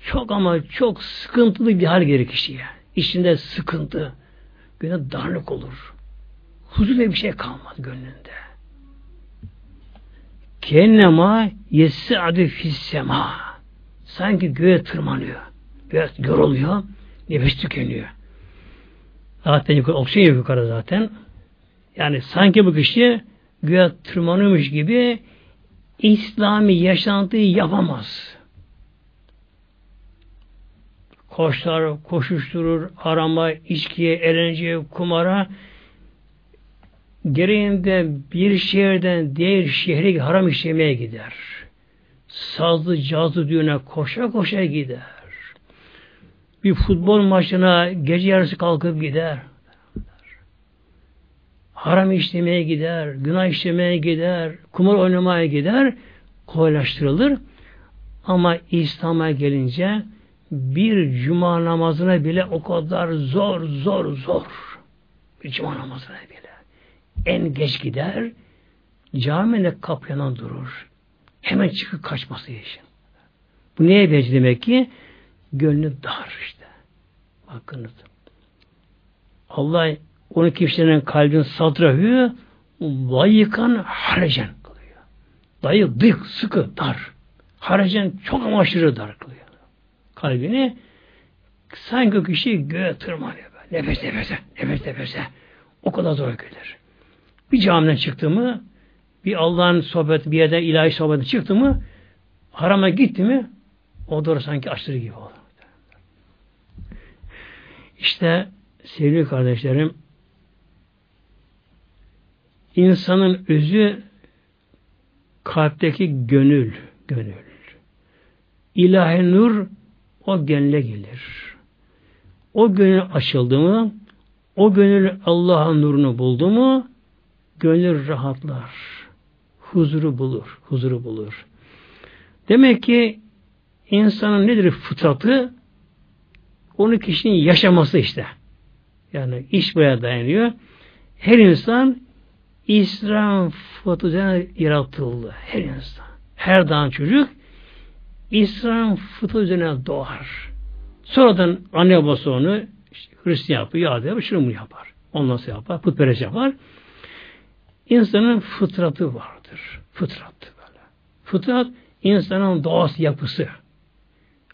çok ama çok sıkıntılı bir hal gelir kişiye. İçinde sıkıntı. Gönlü darlık olur. Huzur bir şey kalmaz gönlünde. Kennema yes'adu fissema. Sanki göğe tırmanıyor. Göğe yoruluyor. Nefes tükeniyor. Zaten yukarı, oksijen yukarı zaten. Yani sanki bu kişi göğe tırmanıyormuş gibi İslami yaşantıyı yapamaz. Koşlar, koşuşturur, arama, içkiye, eğlenceye, kumara gereğinde bir şehirden diğer şehre haram işlemeye gider sazlı cazlı düğüne koşa koşa gider. bir futbol maçına gece yarısı kalkıp gider. Haram işlemeye gider, günah işlemeye gider, kumar oynamaya gider, kolaylaştırılır. Ama İslam'a gelince bir cuma namazına bile o kadar zor, zor, zor. Bir cuma namazına bile. En geç gider, camide kapıyanan durur. Hemen çıkıp kaçması için. Bu neye benziyor demek ki? Gönlü dar işte. Bakınız. Allah onu kişilerin kalbin satrahü layıkan harecen kılıyor. Dayı dık, sıkı, dar. Harecen çok ama aşırı dar kılıyor. Kalbini sanki kişi göğe tırmanıyor. Böyle. Nefes nefese, nefes nefese. O kadar zor gelir. Bir camiden çıktı mı, bir Allah'ın sohbeti, bir yerde ilahi sohbeti çıktı mı, harama gitti mi, o doğru sanki aşırı gibi olur. İşte sevgili kardeşlerim, insanın özü kalpteki gönül, gönül. İlahi nur o gönle gelir. O gönül açıldı mı, o gönül Allah'ın nurunu buldu mu, gönül rahatlar. Huzuru bulur, huzuru bulur. Demek ki insanın nedir fıtratı? Onu kişinin yaşaması işte. Yani iş buraya dayanıyor. Her insan İslam fıtratı yaratıldı. Her insan. Her dağın çocuk İslam fıtratı üzerine doğar. Sonradan anne babası onu işte, Hristiyan yapıyor, Yahudi yapıyor, şunu yapar. Ondan sonra yapar, putperest yapar. İnsanın fıtratı vardır. Fıtrat böyle. Fıtrat insanın doğası yapısı.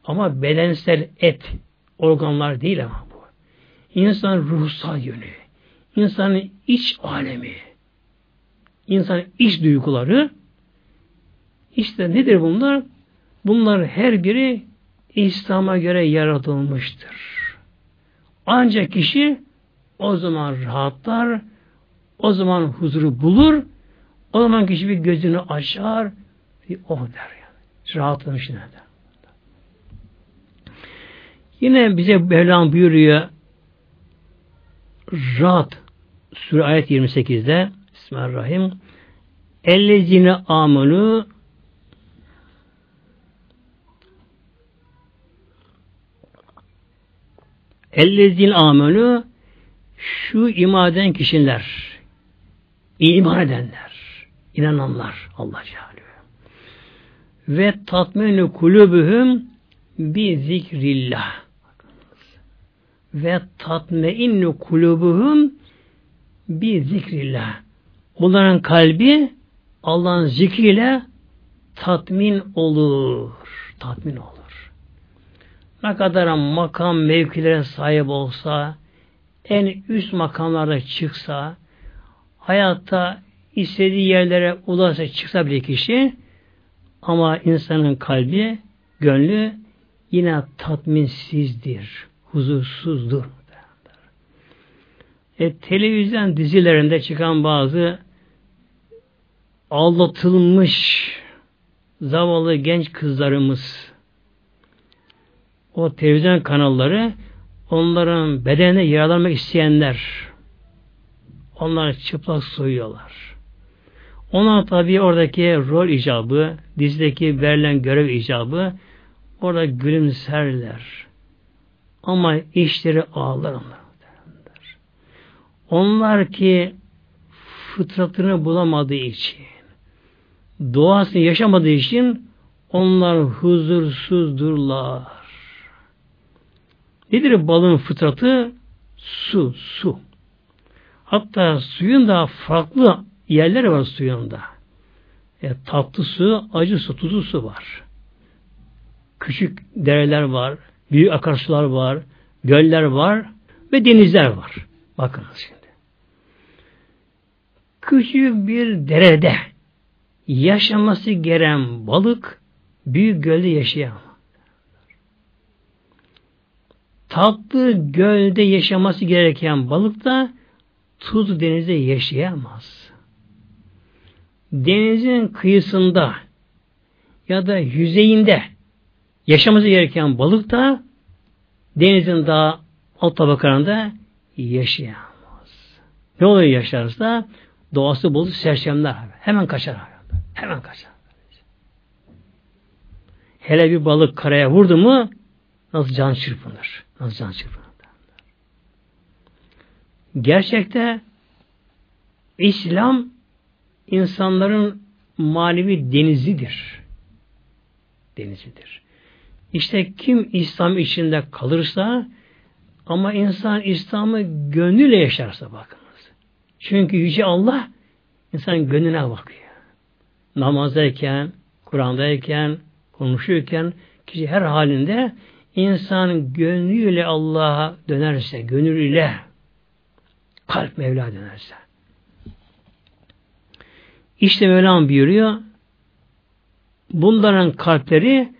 Ama bedensel et, organlar değil ama bu. İnsan ruhsal yönü, insanın iç alemi, insanın iç duyguları, işte nedir bunlar? Bunlar her biri İslam'a göre yaratılmıştır. Ancak kişi o zaman rahatlar, o zaman huzuru bulur, o zaman kişi bir gözünü açar, bir oh der yani. Rahatlamış yine der. Yine bize Mevlam buyuruyor Rahat Sure ayet 28'de Bismillahirrahmanirrahim Ellezine amenu Ellezine amenu şu iman eden kişiler iman edenler inananlar Allah Celle ve tatminu kulübühüm bi zikrillah ve tatmeinnu kulubuhum bi zikrillah. Bunların kalbi Allah'ın zikriyle tatmin olur. Tatmin olur. Ne kadar makam mevkilere sahip olsa, en üst makamlarda çıksa, hayatta istediği yerlere ulaşsa çıksa bile kişi, ama insanın kalbi, gönlü yine tatminsizdir huzursuzdur. E, televizyon dizilerinde çıkan bazı aldatılmış zavallı genç kızlarımız o televizyon kanalları onların bedenine yaralanmak isteyenler onlar çıplak soyuyorlar. Ona tabi oradaki rol icabı, dizideki verilen görev icabı orada gülümserler. Ama işleri ağlar onlar. Onlar ki fıtratını bulamadığı için, doğasını yaşamadığı için onlar huzursuzdurlar. Nedir balın fıtratı? Su, su. Hatta suyun da farklı yerleri var suyunda. E, tatlı su, acı su, tuzlu su var. Küçük dereler var, büyük akarsular var, göller var ve denizler var. Bakınız şimdi. Küçük bir derede yaşaması gereken balık büyük gölde yaşayamaz. Tatlı gölde yaşaması gereken balık da tuz denizde yaşayamaz. Denizin kıyısında ya da yüzeyinde yaşaması gereken balık da denizin daha alt tabakalarında yaşayamaz. Ne oluyor yaşarsa doğası bozuk sersemler. Hemen kaçar. Hemen kaçar. Hele bir balık karaya vurdu mu nasıl can çırpınır. Nasıl can çırpınır. Gerçekte İslam insanların manevi denizidir. Denizidir. İşte kim İslam içinde kalırsa ama insan İslam'ı gönlüyle yaşarsa bakınız. Çünkü Yüce Allah insan gönlüne bakıyor. Namazdayken, Kur'an'dayken, konuşurken kişi her halinde insan gönlüyle Allah'a dönerse, gönlüyle kalp Mevla dönerse. İşte Mevlam buyuruyor bunların kalpleri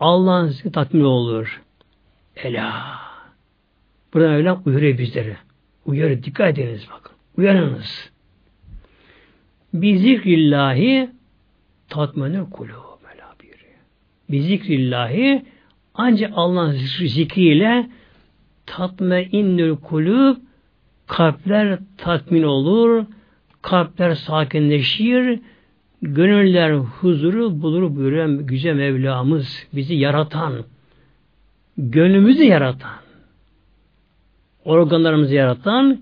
Allah'ın sizi tatmin olur. Ela. Burada Mevlam uyarıyor bizleri. Uyarıyor. Dikkat ediniz bakın. Uyanınız. Bi zikrillahi tatmenül kulub. Mevla buyuruyor. Bi zikrillahi ancak Allah'ın zikriyle tatme innül kulub kalpler tatmin olur, kalpler sakinleşir, gönüller huzuru bulur buyuruyor güzel Mevlamız, bizi yaratan, gönlümüzü yaratan, organlarımızı yaratan,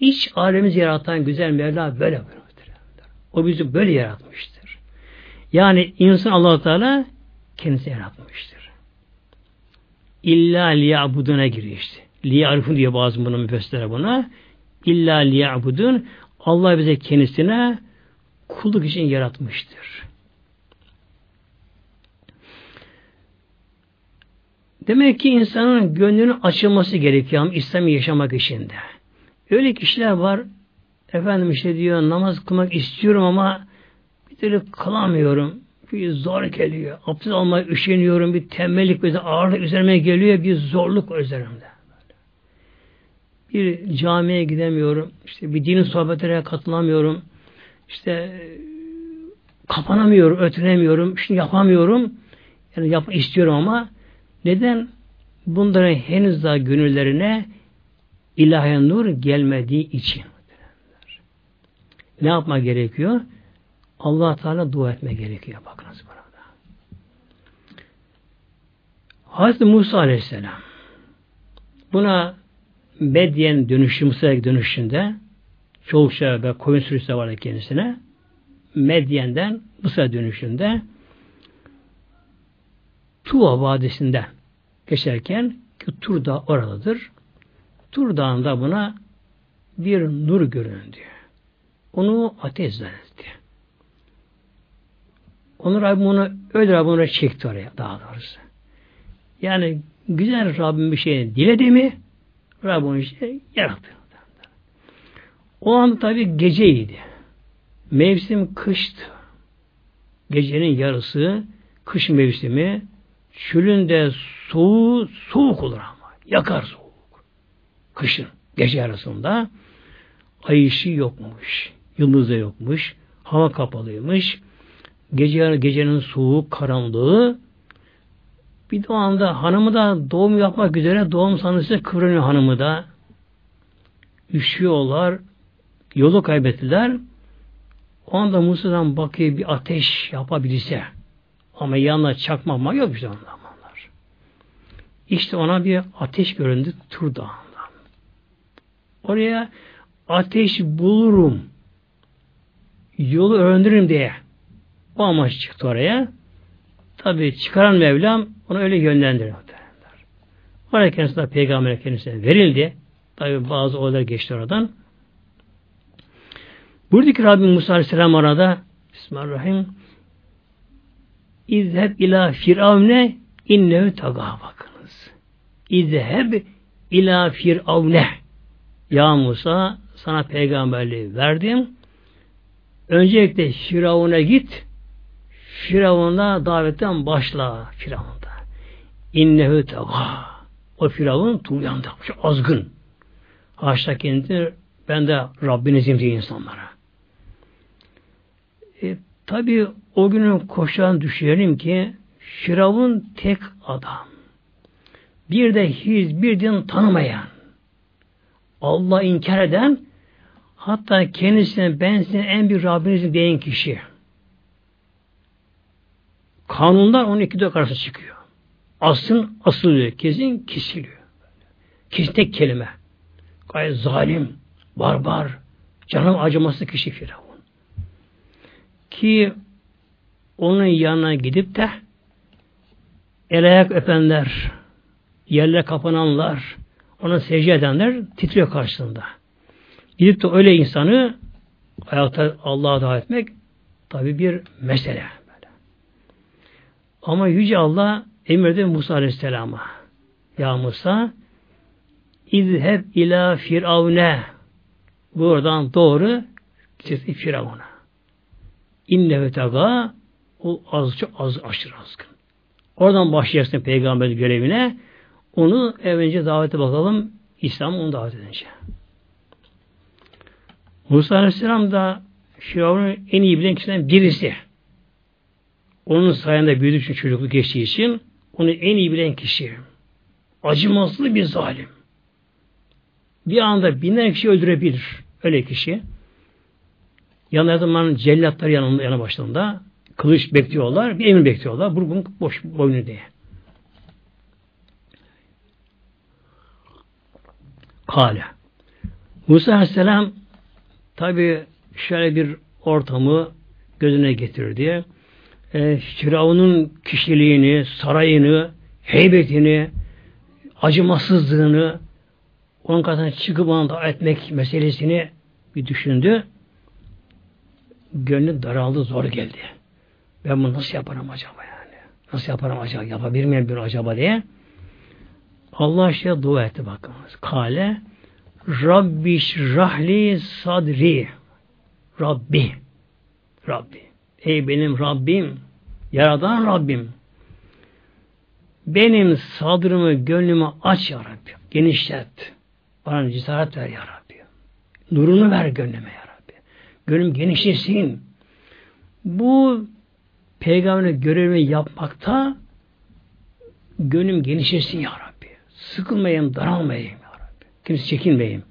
iç alemizi yaratan güzel Mevla böyle buyuruyor. O bizi böyle yaratmıştır. Yani insan allah Teala kendisi yaratmıştır. İlla liyabuduna giriyor işte. Liyarifun diye bazı bunu müfessirler buna. İlla liyabudun Allah bize kendisine kulluk için yaratmıştır. Demek ki insanın gönlünün açılması gerekiyor İslam'ı yaşamak için de. Öyle kişiler var efendim işte diyor namaz kılmak istiyorum ama bir türlü kılamıyorum. Bir zor geliyor. Abdest almaya üşeniyorum. Bir tembellik bir ağırlık üzerime geliyor. Bir zorluk üzerimde bir camiye gidemiyorum, işte bir dinin sohbetlerine katılamıyorum, işte kapanamıyorum, ötüremiyorum, şunu yapamıyorum. Yani yap istiyorum ama neden? Bunların henüz daha gönüllerine ilahi nur gelmediği için. Ne yapma gerekiyor? allah Teala dua etme gerekiyor. Bakınız burada. Hazreti Musa Aleyhisselam buna Medyen dönüşü, Mısır'a dönüşünde çoluk ve koyun sürüsü de vardı kendisine. Medyen'den Mısır'a dönüşünde Tuva Vadisi'nde geçerken ki Tur da oradadır. Tur Dağı'nda buna bir nur göründü. Onu ateş zannetti. Onu Rabbim onu öyle Rabbim çekti oraya daha doğrusu. Yani güzel Rabbim bir şey diledi mi Rabbim işte yarattı. O an tabi geceydi. Mevsim kıştı. Gecenin yarısı kış mevsimi çölün de soğuğu soğuk olur ama. Yakar soğuk. Kışın gece yarısında ay ışığı yokmuş. Yıldız da yokmuş. Hava kapalıymış. Gece, gecenin soğuk, karanlığı bir de o anda hanımı da doğum yapmak üzere doğum sanısı kıvranıyor hanımı da. Üşüyorlar. Yolu kaybettiler. O anda Musa'dan bakıyor bir ateş yapabilse. Ama yanına çakmama yok işte zamanlar. İşte ona bir ateş göründü Tur Dağı'nda. Oraya ateş bulurum. Yolu öğrenirim diye. O amaç çıktı oraya. Tabi çıkaran Mevlam onu öyle yönlendiriyor. Oraya kendisine peygamber kendisine verildi. Tabi bazı olaylar geçti oradan. Buradaki Rabbim Musa Aleyhisselam arada Bismillahirrahmanirrahim İzheb ila firavne innehu taga bakınız. İzheb ila firavne Ya Musa sana peygamberliği verdim. Öncelikle Firavun'a git Firavun'a davetten başla Firavun'da. İnnehu teva. O Firavun tuğyandı. Azgın. Haşta kendini ben de Rabbinizim diye insanlara. E, Tabi o günün koşan düşünelim ki Firavun tek adam. bir de hiçbir din tanımayan, Allah inkar eden, hatta kendisine ben sizin en bir Rabbinizim diyen kişi. Kanunlar onun iki karşı çıkıyor. Aslın asılıyor, kesin kesiliyor. Kesin tek kelime. Gayet zalim, barbar, canım acıması kişi Firavun. Ki onun yanına gidip de el ayak öpenler, yerle kapananlar, ona secde edenler titriyor karşısında. Gidip de öyle insanı ayakta Allah'a davet etmek tabi bir mesele. Ama Yüce Allah emirdi Musa Aleyhisselam'a. Ya Musa İzheb ila firavne buradan doğru Firavun'a. İnne ve tega o azıcık az aşırı azgın. Oradan başlayacaksın peygamber görevine. Onu evvelce davete bakalım. İslam'ı onu davet edince. Musa Aleyhisselam da Firavun'un en iyi bilen kişilerden birisi. Onun sayende büyüdüğü için çocukluk geçtiği için onu en iyi bilen kişi. Acımasız bir zalim. Bir anda binler kişi öldürebilir. Öyle kişi. Yanında zaman cellatlar yanında, yanı başlarında kılıç bekliyorlar, bir emir bekliyorlar. Burgun boş boynu diye. Kale. Musa Aleyhisselam tabi şöyle bir ortamı gözüne getirdi. E, Firavun'un kişiliğini, sarayını, heybetini, acımasızlığını onun katına çıkıp onu da etmek meselesini bir düşündü. Gönlü daraldı, zor geldi. Ben bunu nasıl yaparım acaba yani? Nasıl yaparım acaba? Yapabilir miyim bir acaba diye. Allah işte dua etti bakınız. Kale Rabbi rahli sadri Rabbi Rabbi Ey benim Rabbim Yaradan Rabbim benim sadrımı, gönlümü aç ya Rabbi. Genişlet. Bana cesaret ver ya Rabbi. Nurunu ver gönlüme ya Rabbi. Gönlüm genişlesin. Bu peygamberin görevini yapmakta gönlüm genişlesin ya Rabbi. Sıkılmayayım, daralmayayım ya Rabbi. Kimse çekinmeyeyim.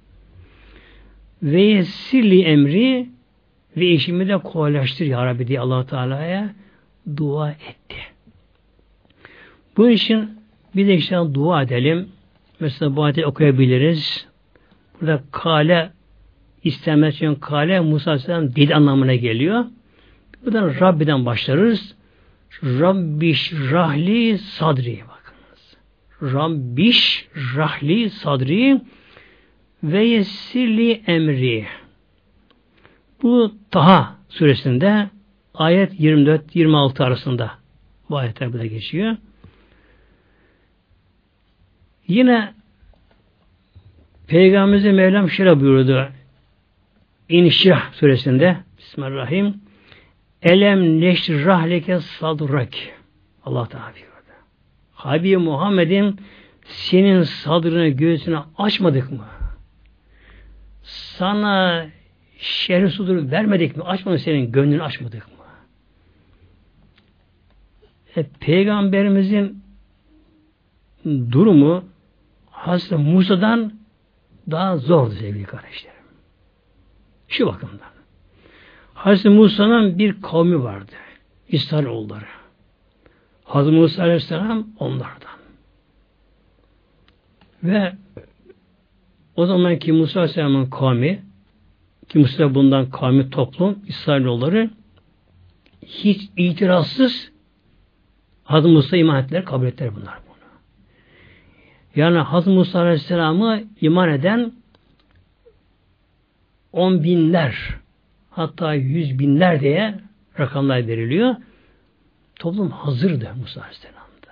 Ve yessirli emri ve işimi de kolaylaştır ya Rabbi diye allah Teala'ya dua etti. Bu için bir de işte dua edelim. Mesela bu ayeti okuyabiliriz. Burada kale istenmez için kale Musa Aleyhisselam dil anlamına geliyor. Buradan Rabbi'den başlarız. Rabbiş rahli sadri bakınız. Rabbiş rahli sadri ve yessirli emri. Bu Taha suresinde ayet 24-26 arasında bu ayetler burada geçiyor. Yine Peygamberimize Mevlam şöyle buyurdu. İnşirah suresinde Bismillahirrahmanirrahim Elem neşrah leke sadrak Allah Teala buyurdu. Habib Muhammed'in senin sadrını göğsünü açmadık mı? Sana şerri sudur vermedik mi? Açmadık senin gönlünü açmadık mı? E, Peygamberimizin durumu Hazreti Musa'dan daha zordu sevgili kardeşlerim. Şu bakımdan. Hazreti Musa'nın bir kavmi vardı. İsrailoğulları. Hazreti Musa Aleyhisselam onlardan. Ve o zamanki Musa Aleyhisselam'ın kavmi ki Musa bundan kavmi toplum İsrailoğulları hiç itirazsız Hazreti Musa iman ettiler, kabul ettiler bunlar. Yani Hazreti Musa Aleyhisselam'ı iman eden on binler hatta yüz binler diye rakamlar veriliyor. Toplum hazırdı Musa Aleyhisselam'da.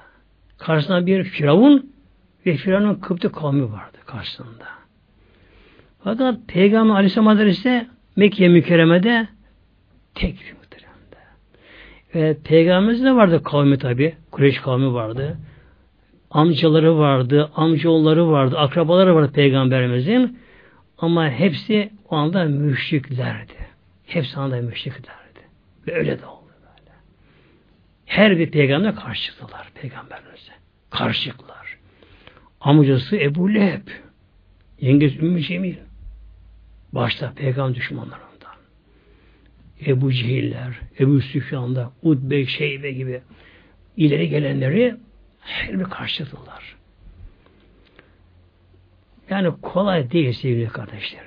Karşısında bir Firavun ve Firavun'un Kıptı kavmi vardı karşısında. Fakat Peygamber Aleyhisselam Hazretleri ise Mekke mükerremede tek muhteremde. Ve Peygamberimiz de vardı kavmi tabi. Kureyş kavmi vardı amcaları vardı, amcaoğulları vardı, akrabaları vardı peygamberimizin. Ama hepsi o anda müşriklerdi. Hepsi anda müşriklerdi. Ve öyle de oldu böyle. Her bir peygamber karşı çıktılar peygamberimize. Karşı amcası Ebu Leheb, yengesi Ümmü Cemil, başta peygamber düşmanlarından. Ebu Cehiller, Ebu Süfyan'da, Udbe, Şeybe gibi ileri gelenleri her bir karşıladılar. Yani kolay değil sevgili kardeşlerim.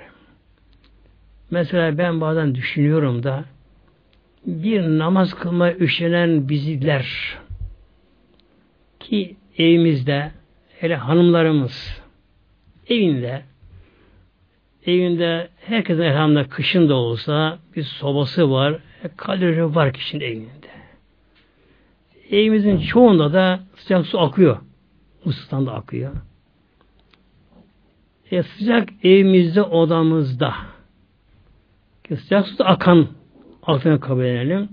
Mesela ben bazen düşünüyorum da bir namaz kılma üşenen bizler ki evimizde hele hanımlarımız evinde evinde herkesin elhamda kışın da olsa bir sobası var, e, kalori var kişinin evinde. Evimizin çoğunda da sıcak su akıyor. Musluğundan da akıyor. E, sıcak evimizde, odamızda sıcak su da akan altına kabul edelim.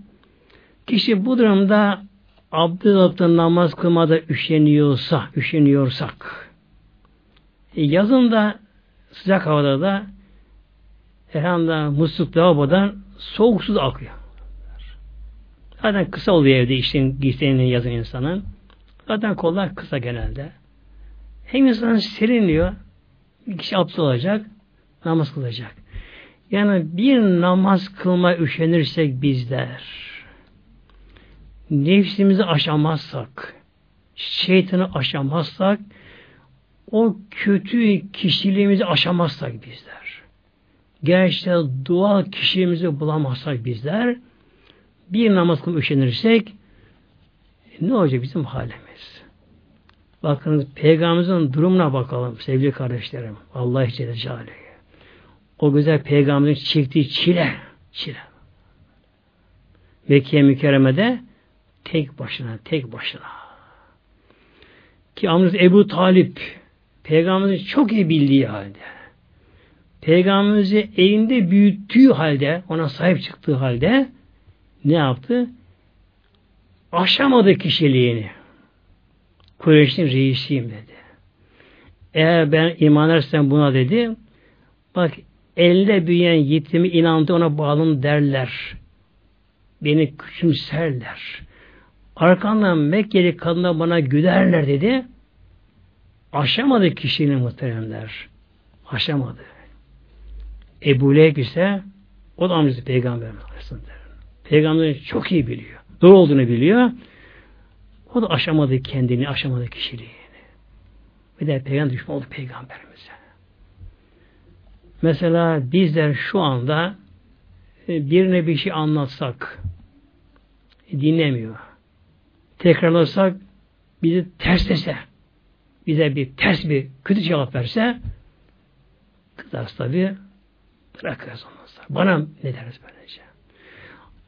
Kişi bu durumda abdest namaz kılmada üşeniyorsa, üşeniyorsak e, yazın da sıcak havada da elhamdülillah musluk lavabodan soğuk su da akıyor. Zaten kısa oluyor evde işin giysilerinin yazın insanın. Zaten kollar kısa genelde. Hem insan serinliyor. Bir kişi abdest olacak. Namaz kılacak. Yani bir namaz kılma üşenirsek bizler nefsimizi aşamazsak şeytanı aşamazsak o kötü kişiliğimizi aşamazsak bizler gerçekten dua kişiliğimizi bulamazsak bizler bir namaz kılıp üşenirsek ne olacak bizim halimiz? Bakınız peygamberimizin durumuna bakalım sevgili kardeşlerim. Allah Celle Celaluhu. O güzel peygamberin çektiği çile, çile. Mekke mükerremede tek başına, tek başına. Ki amcası Ebu Talip peygamberimizin çok iyi bildiği halde peygamberimizi evinde büyüttüğü halde ona sahip çıktığı halde ne yaptı? Aşamadı kişiliğini. Kureyş'in reisiyim dedi. Eğer ben iman edersem buna dedi bak elde büyüyen yetimi inandı ona bağlım derler. Beni küçümserler. Arkandan Mekkeli kadına bana gülerler dedi. Aşamadı kişinin muhteremler. Aşamadı. Ebu Leheb ise o da amcası peygamber arasında. Peygamberin çok iyi biliyor. Doğru olduğunu biliyor. O da aşamadı kendini, aşamadı kişiliğini. Bir de peygamber düşman oldu peygamberimize. Mesela bizler şu anda e, birine bir şey anlatsak dinlemiyor. Tekrarlasak bizi ters dese bize bir ters bir kötü cevap verse kızarız tabi bırakırız sonra. Bana ne deriz böylece?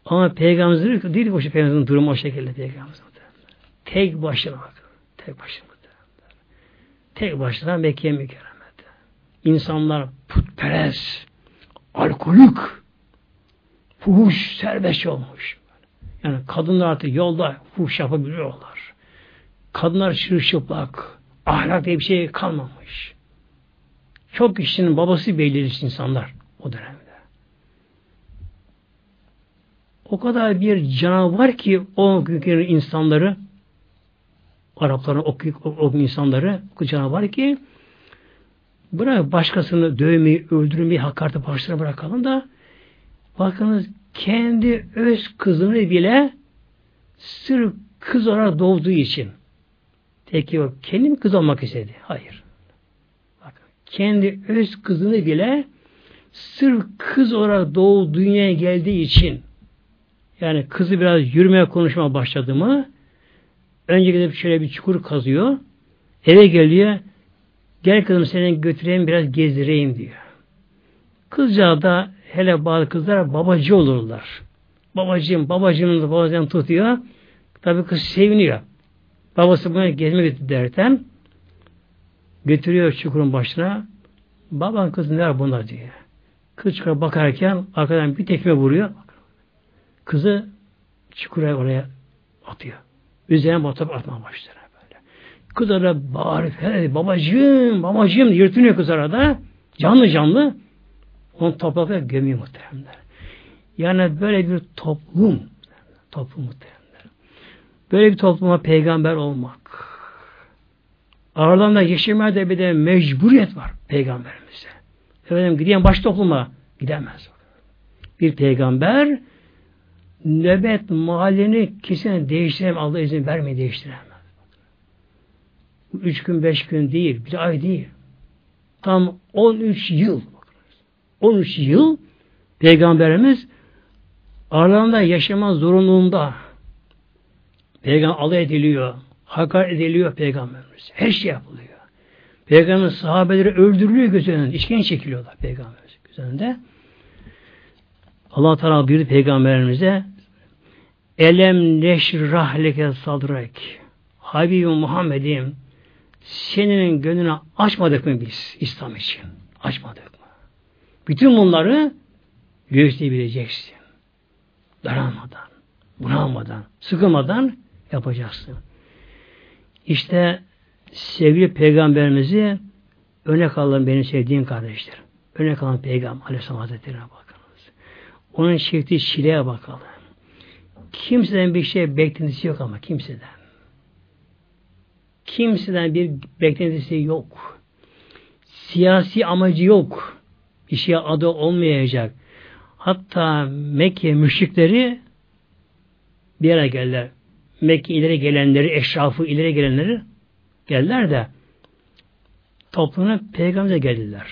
Ama Peygamberimiz değil şey, Peygamberimizin durumu o şekilde Peygamberimizin. Tek başına bakın. Tek başına. Tek başına Mekke mükerremede. İnsanlar putperest, alkolik, fuhuş serbest olmuş. Yani kadınlar artık yolda fuhuş yapabiliyorlar. Kadınlar çırılçıplak, ahlak diye bir şey kalmamış. Çok kişinin babası belirli insanlar o dönemde. O kadar bir canavar ki o günkü insanları Arapların o, o, o insanları o canavar ki bırak başkasını dövmeyi, öldürmeyi, hakarete başlarına bırakalım da bakınız kendi öz kızını bile sırf kız olarak doğduğu için peki o kendi mi kız olmak istedi? Hayır. Bakın, kendi öz kızını bile sırf kız olarak doğu dünyaya geldiği için yani kızı biraz yürümeye konuşmaya başladı mı önce gidip şöyle bir çukur kazıyor eve geliyor gel kızım seni götüreyim biraz gezdireyim diyor. Kızcağı da hele bazı kızlar babacı olurlar. Babacığım, babacığım da babacığım tutuyor. Tabi kız seviniyor. Babası buna gezme götürdü derken götürüyor çukurun başına. Baban kız ne var buna diyor. Kız çukura bakarken arkadan bir tekme vuruyor. Kızı çukura oraya atıyor. Üzerine batıp atmaya başlıyor böyle. Kız orada bağırıp babacığım, babacığım yırtınıyor kız arada. Canlı canlı. Onu toprakla gömüyor muhteremler. Yani böyle bir toplum, toplum muhteremler. Böyle bir topluma peygamber olmak, Aralarında da bir de mecburiyet var peygamberimize. Efendim gideyen baş topluma gidemez. Bir peygamber nöbet mahallini kesin değiştiremez. Allah izin vermeyi değiştiremez. Üç gün, beş gün değil, bir ay değil. Tam 13 yıl. 13 yıl Peygamberimiz aralarında yaşama zorunluluğunda Peygamber alay ediliyor, hakaret ediliyor Peygamberimiz. Her şey yapılıyor. Peygamber sahabeleri öldürülüyor göz önünde. İşkence çekiliyorlar Peygamberimiz göz önünde. Allah Teala bir peygamberimize Elem neşrah leke sadrek Habibim Muhammed'im senin gönlünü açmadık mı biz İslam için? Açmadık mı? Bütün bunları göğüsleyebileceksin. Daralmadan, bunalmadan, sıkılmadan yapacaksın. İşte sevgili peygamberimizi örnek alalım benim sevdiğim kardeşler. Örnek alan peygamber Aleyhisselam Hazretleri'ne bakınız. Onun çektiği çileye bakalım. Kimseden bir şey beklentisi yok ama kimseden. Kimseden bir beklentisi yok. Siyasi amacı yok. İşe adı olmayacak. Hatta Mekke müşrikleri bir yere geldiler. Mekke ileri gelenleri, eşrafı ileri gelenleri geldiler de toplumuna peygamber'e geldiler.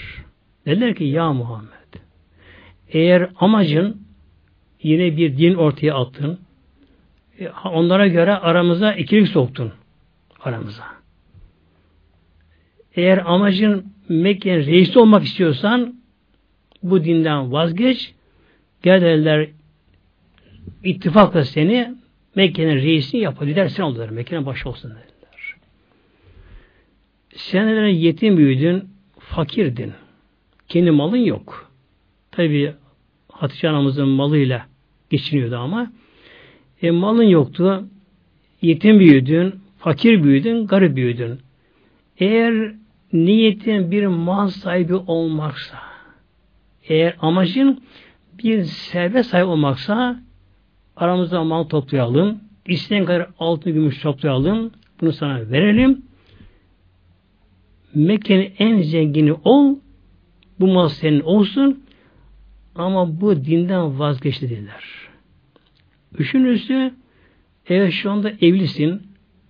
Dediler ki ya Muhammed eğer amacın yine bir din ortaya attın e, onlara göre aramıza ikilik soktun aramıza. Eğer amacın Mekke'nin reisi olmak istiyorsan bu dinden vazgeç gel derler ittifakla seni Mekke'nin reisini yap. Lider sen oldular. Mekke'nin başı olsun dediler. Sen dediler, yetim büyüdün, fakirdin. Kendi malın yok. Tabi Hatice anamızın malıyla geçiniyordu ama e, malın yoktu. Yetim büyüdün, fakir büyüdün, garip büyüdün. Eğer niyetin bir mal sahibi olmaksa, eğer amacın bir servet sahibi olmaksa aramızda mal toplayalım, isteyen kadar altın gümüş toplayalım, bunu sana verelim. Mekke'nin en zengini ol, bu mal senin olsun ama bu dinden vazgeçti dediler. Üçüncüsü eğer şu anda evlisin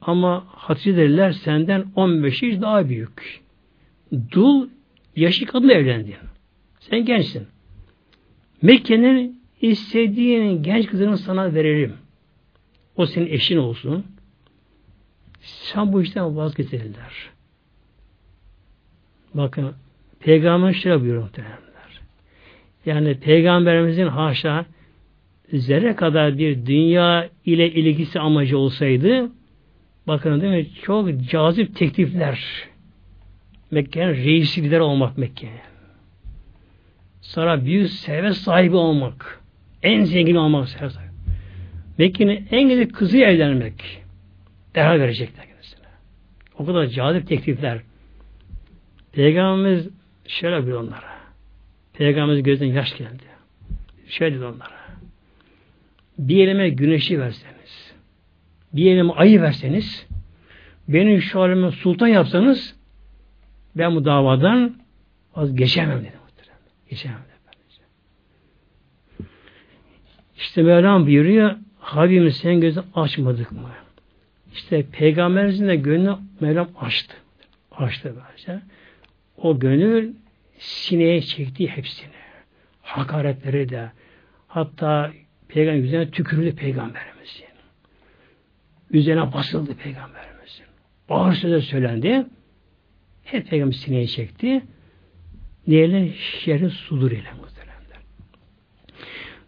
ama Hatice derler senden 15 yaş daha büyük. Dul yaşlı kadınla evlendin. Sen gençsin. Mekke'nin istediğin genç kızını sana verelim. O senin eşin olsun. Sen bu işten vazgeçerler. Bakın Peygamber şöyle buyuruyor muhtemelenler. Yani Peygamberimizin haşa zerre kadar bir dünya ile ilgisi amacı olsaydı bakın değil mi? Çok cazip teklifler Mekke'nin reisi lider olmak Mekke'ye. Sonra büyük servet sahibi olmak. En zengin olmak sahibi. Mekke'nin en güzel kızı evlenmek. Derhal verecekler kendisine. O kadar cazip teklifler. Peygamberimiz şöyle bir onlara. Peygamberimiz gözden yaş geldi. Şöyle dedi onlara. Bir elime güneşi verseniz, bir elime ayı verseniz, beni şu halime sultan yapsanız, ben bu davadan vazgeçemem dedi. Geçemem dedi. İşte Mevlam buyuruyor, Habibimiz sen gözü açmadık mı? İşte Peygamberimizin de gönlü Mevlam açtı. Açtı böylece. O gönül sineye çekti hepsini. Hakaretleri de hatta peygamber üzerine tükürüldü peygamberimizin. Üzerine basıldı peygamberimizin. Ağır sözler söylendi. Hep peygamber sineye çekti. Diğerleri şerri sudur ile.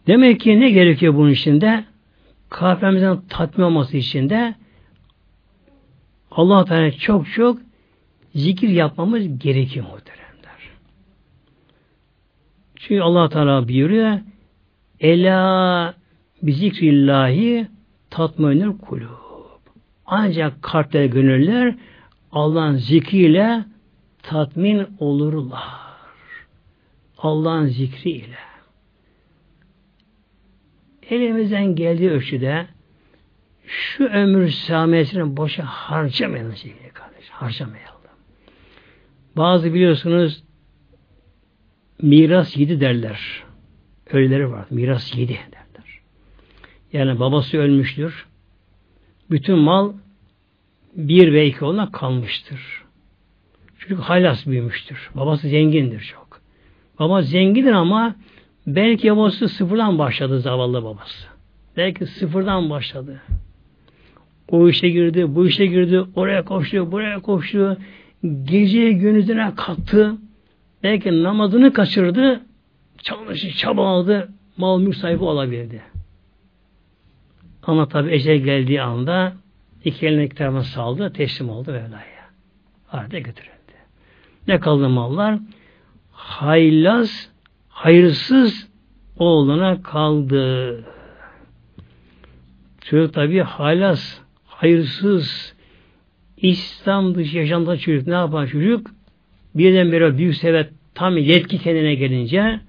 Demek ki ne gerekiyor bunun içinde? Kalbimizden tatmin olması için de Allah Teala çok çok zikir yapmamız gerekiyor muhteremler. Çünkü Allah Teala buyuruyor Ela bizikrillahi tatminül kulub. Ancak kalpler, gönüller Allah'ın zikriyle tatmin olurlar. Allah'ın zikriyle. Elimizden geldiği ölçüde şu ömür sametini boşa harcamayalım sevgili kardeş. Harcamayalım. Bazı biliyorsunuz miras yedi derler. Öyleleri var. Miras yedi derler. Yani babası ölmüştür. Bütün mal bir ve iki ona kalmıştır. Çocuk halas büyümüştür. Babası zengindir çok. Baba zengindir ama belki babası sıfırdan başladı zavallı babası. Belki sıfırdan başladı. O işe girdi, bu işe girdi, oraya koştu, buraya koştu. Gece gündüzüne kattı. Belki namazını kaçırdı, çalıştı, çabaladı, mal mülk sahibi olabildi. Ama tabi ecel geldiği anda iki elini iki saldı, teslim oldu Mevla'ya. Arada götürüldü. Ne kaldı mallar? Haylaz, hayırsız oğluna kaldı. Çocuk tabi haylaz, hayırsız, İslam dışı yaşantıda çocuk ne yapar çocuk? Birden bire büyük sebep tam yetki kendine gelince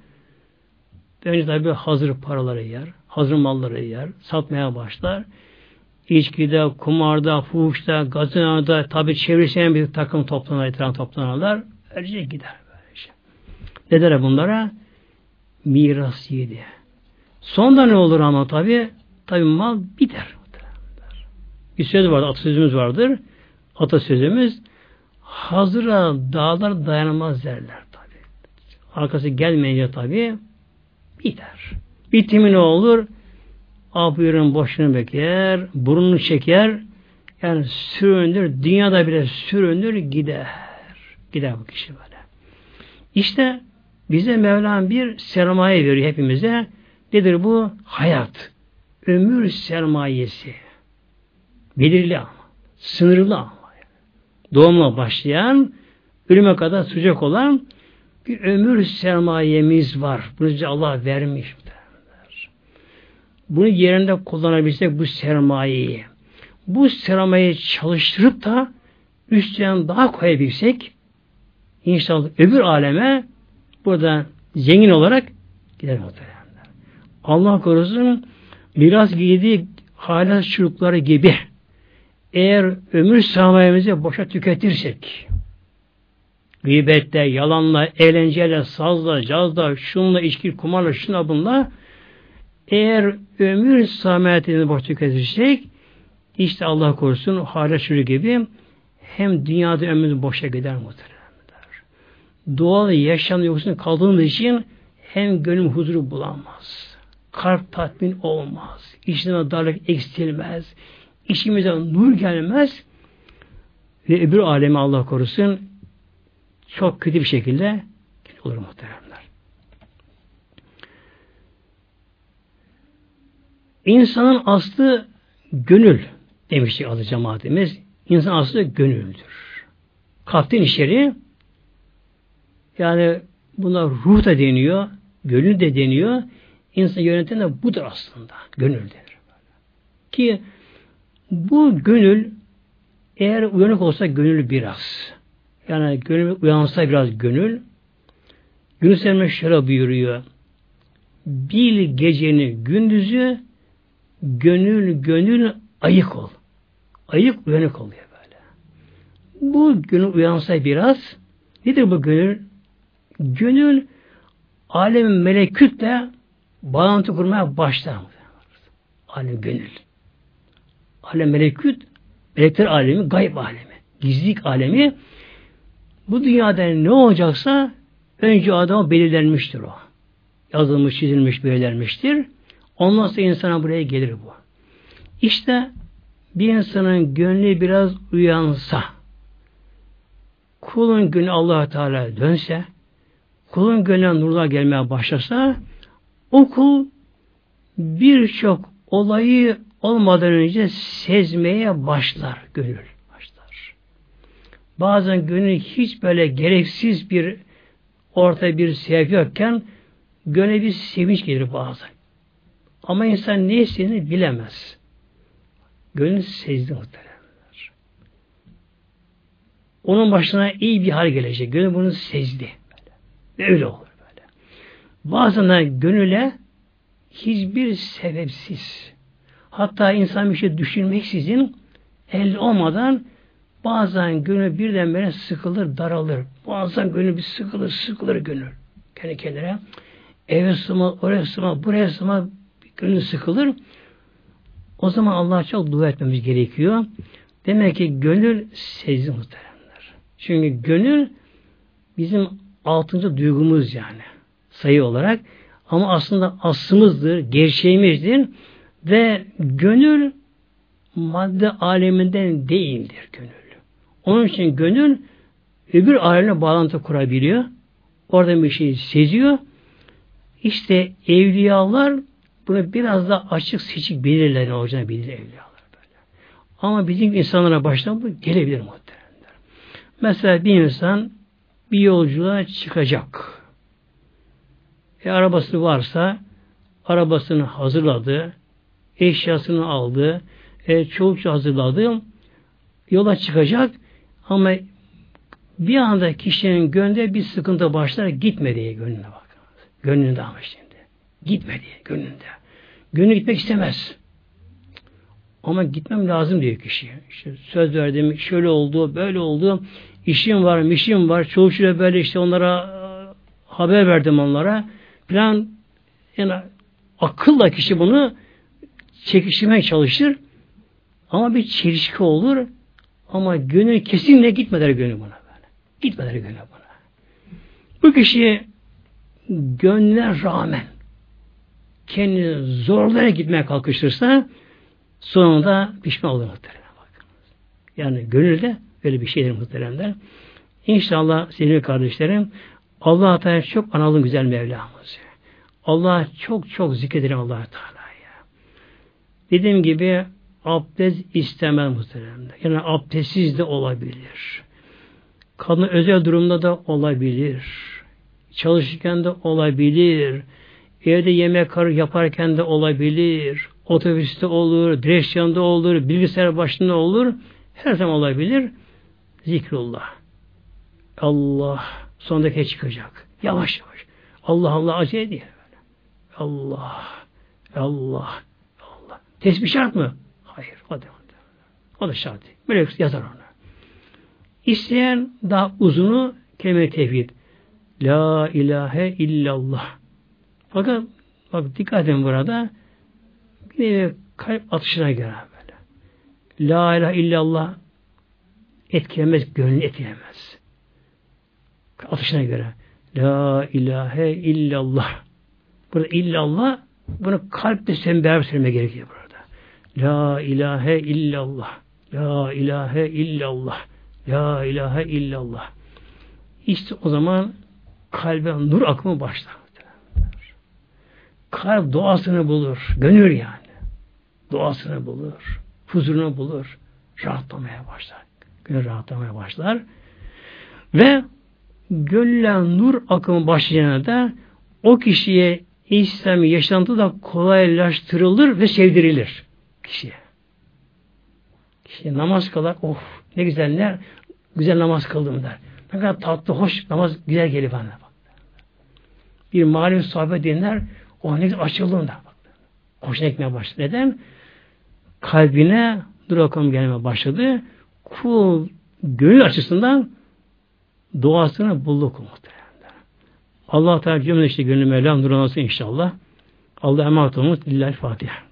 önce tabi hazır paraları yer, hazır malları yer, satmaya başlar. İçkide, kumarda, fuhuşta, gazinada tabi çevresine bir takım toplanır, etraf toplanırlar. Önce gider böyle şey. Ne der bunlara? Miras yedi. Sonda ne olur ama tabi? Tabi mal biter. Bir söz vardır, atasözümüz vardır. Atasözümüz hazıra dağlar dayanamaz derler tabi. Arkası gelmeyince tabi biter. Bitimi ne olur? Abuyurun boşunu bekler, burnunu çeker, yani süründür, dünyada bile süründür gider. Gider bu kişi böyle. İşte bize Mevlam bir sermaye veriyor hepimize. Nedir bu? Hayat. Ömür sermayesi. Belirli ama. Sınırlı ama. Doğumla başlayan, ölüme kadar sıcak olan bir ömür sermayemiz var. Bunu Allah vermiş. Bunu yerinde kullanabilsek bu sermayeyi, bu sermayeyi çalıştırıp da üstüne daha koyabilsek inşallah öbür aleme burada zengin olarak gider muhtemelen. Allah korusun miras giydiği halas çocukları gibi eğer ömür sermayemizi boşa tüketirsek gıybette, yalanla, eğlenceyle, sazla, cazla, şunla, içki, kumarla, şuna bunla eğer ömür sametini boş tüketirsek işte Allah korusun hala şuru gibi hem dünyada ömrümüz boşa gider muhteremler. Doğal yaşam yoksun kaldığımız için hem gönül huzuru bulamaz. Kalp tatmin olmaz. İçine darlık eksilmez. İçimize nur gelmez. Ve öbür alemi Allah korusun çok kötü bir şekilde olur muhteremler. İnsanın aslı gönül demiştik adı cemaatimiz. İnsan aslı gönüldür. Kalpten içeri yani buna ruh da deniyor, gönül de deniyor. İnsan yöneten de budur aslında. Gönüldür. Ki bu gönül eğer uyanık olsa gönül biraz. Yani gönül uyansa biraz gönül. Yunus Emre şöyle buyuruyor. Bir gecenin gündüzü gönül gönül ayık ol. Ayık uyanık oluyor böyle. Bu gönül uyansa biraz nedir bu gönül? Gönül alem melekütle bağlantı kurmaya başlar. Alem gönül. Alem meleküt melekler alemi, gayb alemi, gizlilik alemi bu dünyada ne olacaksa önce adama belirlenmiştir o. Yazılmış, çizilmiş, belirlenmiştir. Ondan sonra insana buraya gelir bu. İşte bir insanın gönlü biraz uyansa, kulun gönlü allah Teala dönse, kulun gönlüne nurlar gelmeye başlasa, o kul birçok olayı olmadan önce sezmeye başlar gönül. Başlar. Bazen gönül hiç böyle gereksiz bir orta bir sebep yokken gönül bir sevinç gelir bazen. Ama insan ne istediğini bilemez. Gönül sezdi muhteremler. Onun başına iyi bir hal gelecek. Gönül bunu sezdi. Öyle olur böyle. Bazen gönüle hiçbir sebepsiz hatta insan bir şey düşünmeksizin elde olmadan bazen gönül birdenbire sıkılır, daralır. Bazen gönül bir sıkılır, sıkılır gönül. Kendi kendine. Eve sığma, oraya sığma, buraya sığma, gönül sıkılır. O zaman Allah'a çok dua etmemiz gerekiyor. Demek ki gönül sezgi muhteremler. Çünkü gönül bizim altıncı duygumuz yani sayı olarak. Ama aslında aslımızdır, gerçeğimizdir ve gönül madde aleminden değildir gönül. Onun için gönül öbür alemle bağlantı kurabiliyor. Orada bir şey seziyor. İşte evliyalar bunu biraz da açık seçik belirler ne bilir evliyalar böyle. Ama bizim insanlara baştan bu gelebilir muhtemelen. Mesela bir insan bir yolculuğa çıkacak. E, arabası varsa arabasını hazırladı, eşyasını aldı, e, çoluk hazırladı, yola çıkacak ama bir anda kişinin gönlünde bir sıkıntı başlar gitme diye gönlüne bakın. Gönlünde ama şimdi. Gitme diye gönlünde. Gönlü gitmek istemez. Ama gitmem lazım diyor kişi. İşte söz verdim, şöyle oldu, böyle oldu. İşim var, mişim var. Çoğu böyle işte onlara e, haber verdim onlara. Plan yani akılla kişi bunu çekiştirmeye çalışır. Ama bir çelişki olur. Ama gönül kesinlikle gitmeder gönül buna böyle. Gitmeder gönül buna. Bu kişi gönlüne rağmen kendini zorlara gitmeye kalkışırsa sonunda pişman olur muhtemelen. Yani gönülde öyle bir şeydir muhteremler. İnşallah sevgili kardeşlerim Allah Teala çok analım güzel Mevlamız. Allah çok çok zikredelim Allah Teala'ya. Dediğim gibi abdest istemez muhteremler. Yani abdestsiz de olabilir. Kadın özel durumda da olabilir. Çalışırken de olabilir. Evde yemek yaparken de olabilir. Otobüste olur, direksiyonda olur, bilgisayar başında olur. Her zaman olabilir. Zikrullah. Allah sondaki çıkacak. Yavaş yavaş. Allah Allah acele diye. Allah, Allah, Allah. Tesbih şart mı? Hayır. O da, o da şart değil. Böyle yazar onu. İsteyen daha uzunu kelime tevhid. La ilahe illallah. Fakat bak dikkat edin burada bir kalp atışına göre böyle. La ilahe illallah etkilemez, gönlünü etkilemez. Atışına göre. La ilahe illallah. Burada illallah bunu kalple sen beraber söylemek gerekiyor burada. La ilahe illallah. La ilahe illallah. La ilahe illallah. İşte o zaman kalbe nur akımı başlar. Kalp doğasını bulur. Gönül yani. Doğasını bulur. Huzurunu bulur. Rahatlamaya başlar. Gönül rahatlamaya başlar. Ve gönülle nur akımı başlayana da o kişiye İslam yaşantı da kolaylaştırılır ve sevdirilir kişiye. Kişi namaz kılar, oh ne güzel ne güzel namaz kıldım der. Ne kadar tatlı, hoş namaz güzel geliyor bana. Bir manevi sohbet dinler, oh, ne güzel açıldım da. Hoşuna gitmeye başladı. Neden? Kalbine dur akım gelmeye başladı. Kul gönül açısından duasını bulduk muhtemelen. Allah Teala cümle işte gönlü Mevlam nur inşallah. Allah emanet olun. Lillahi Fatiha.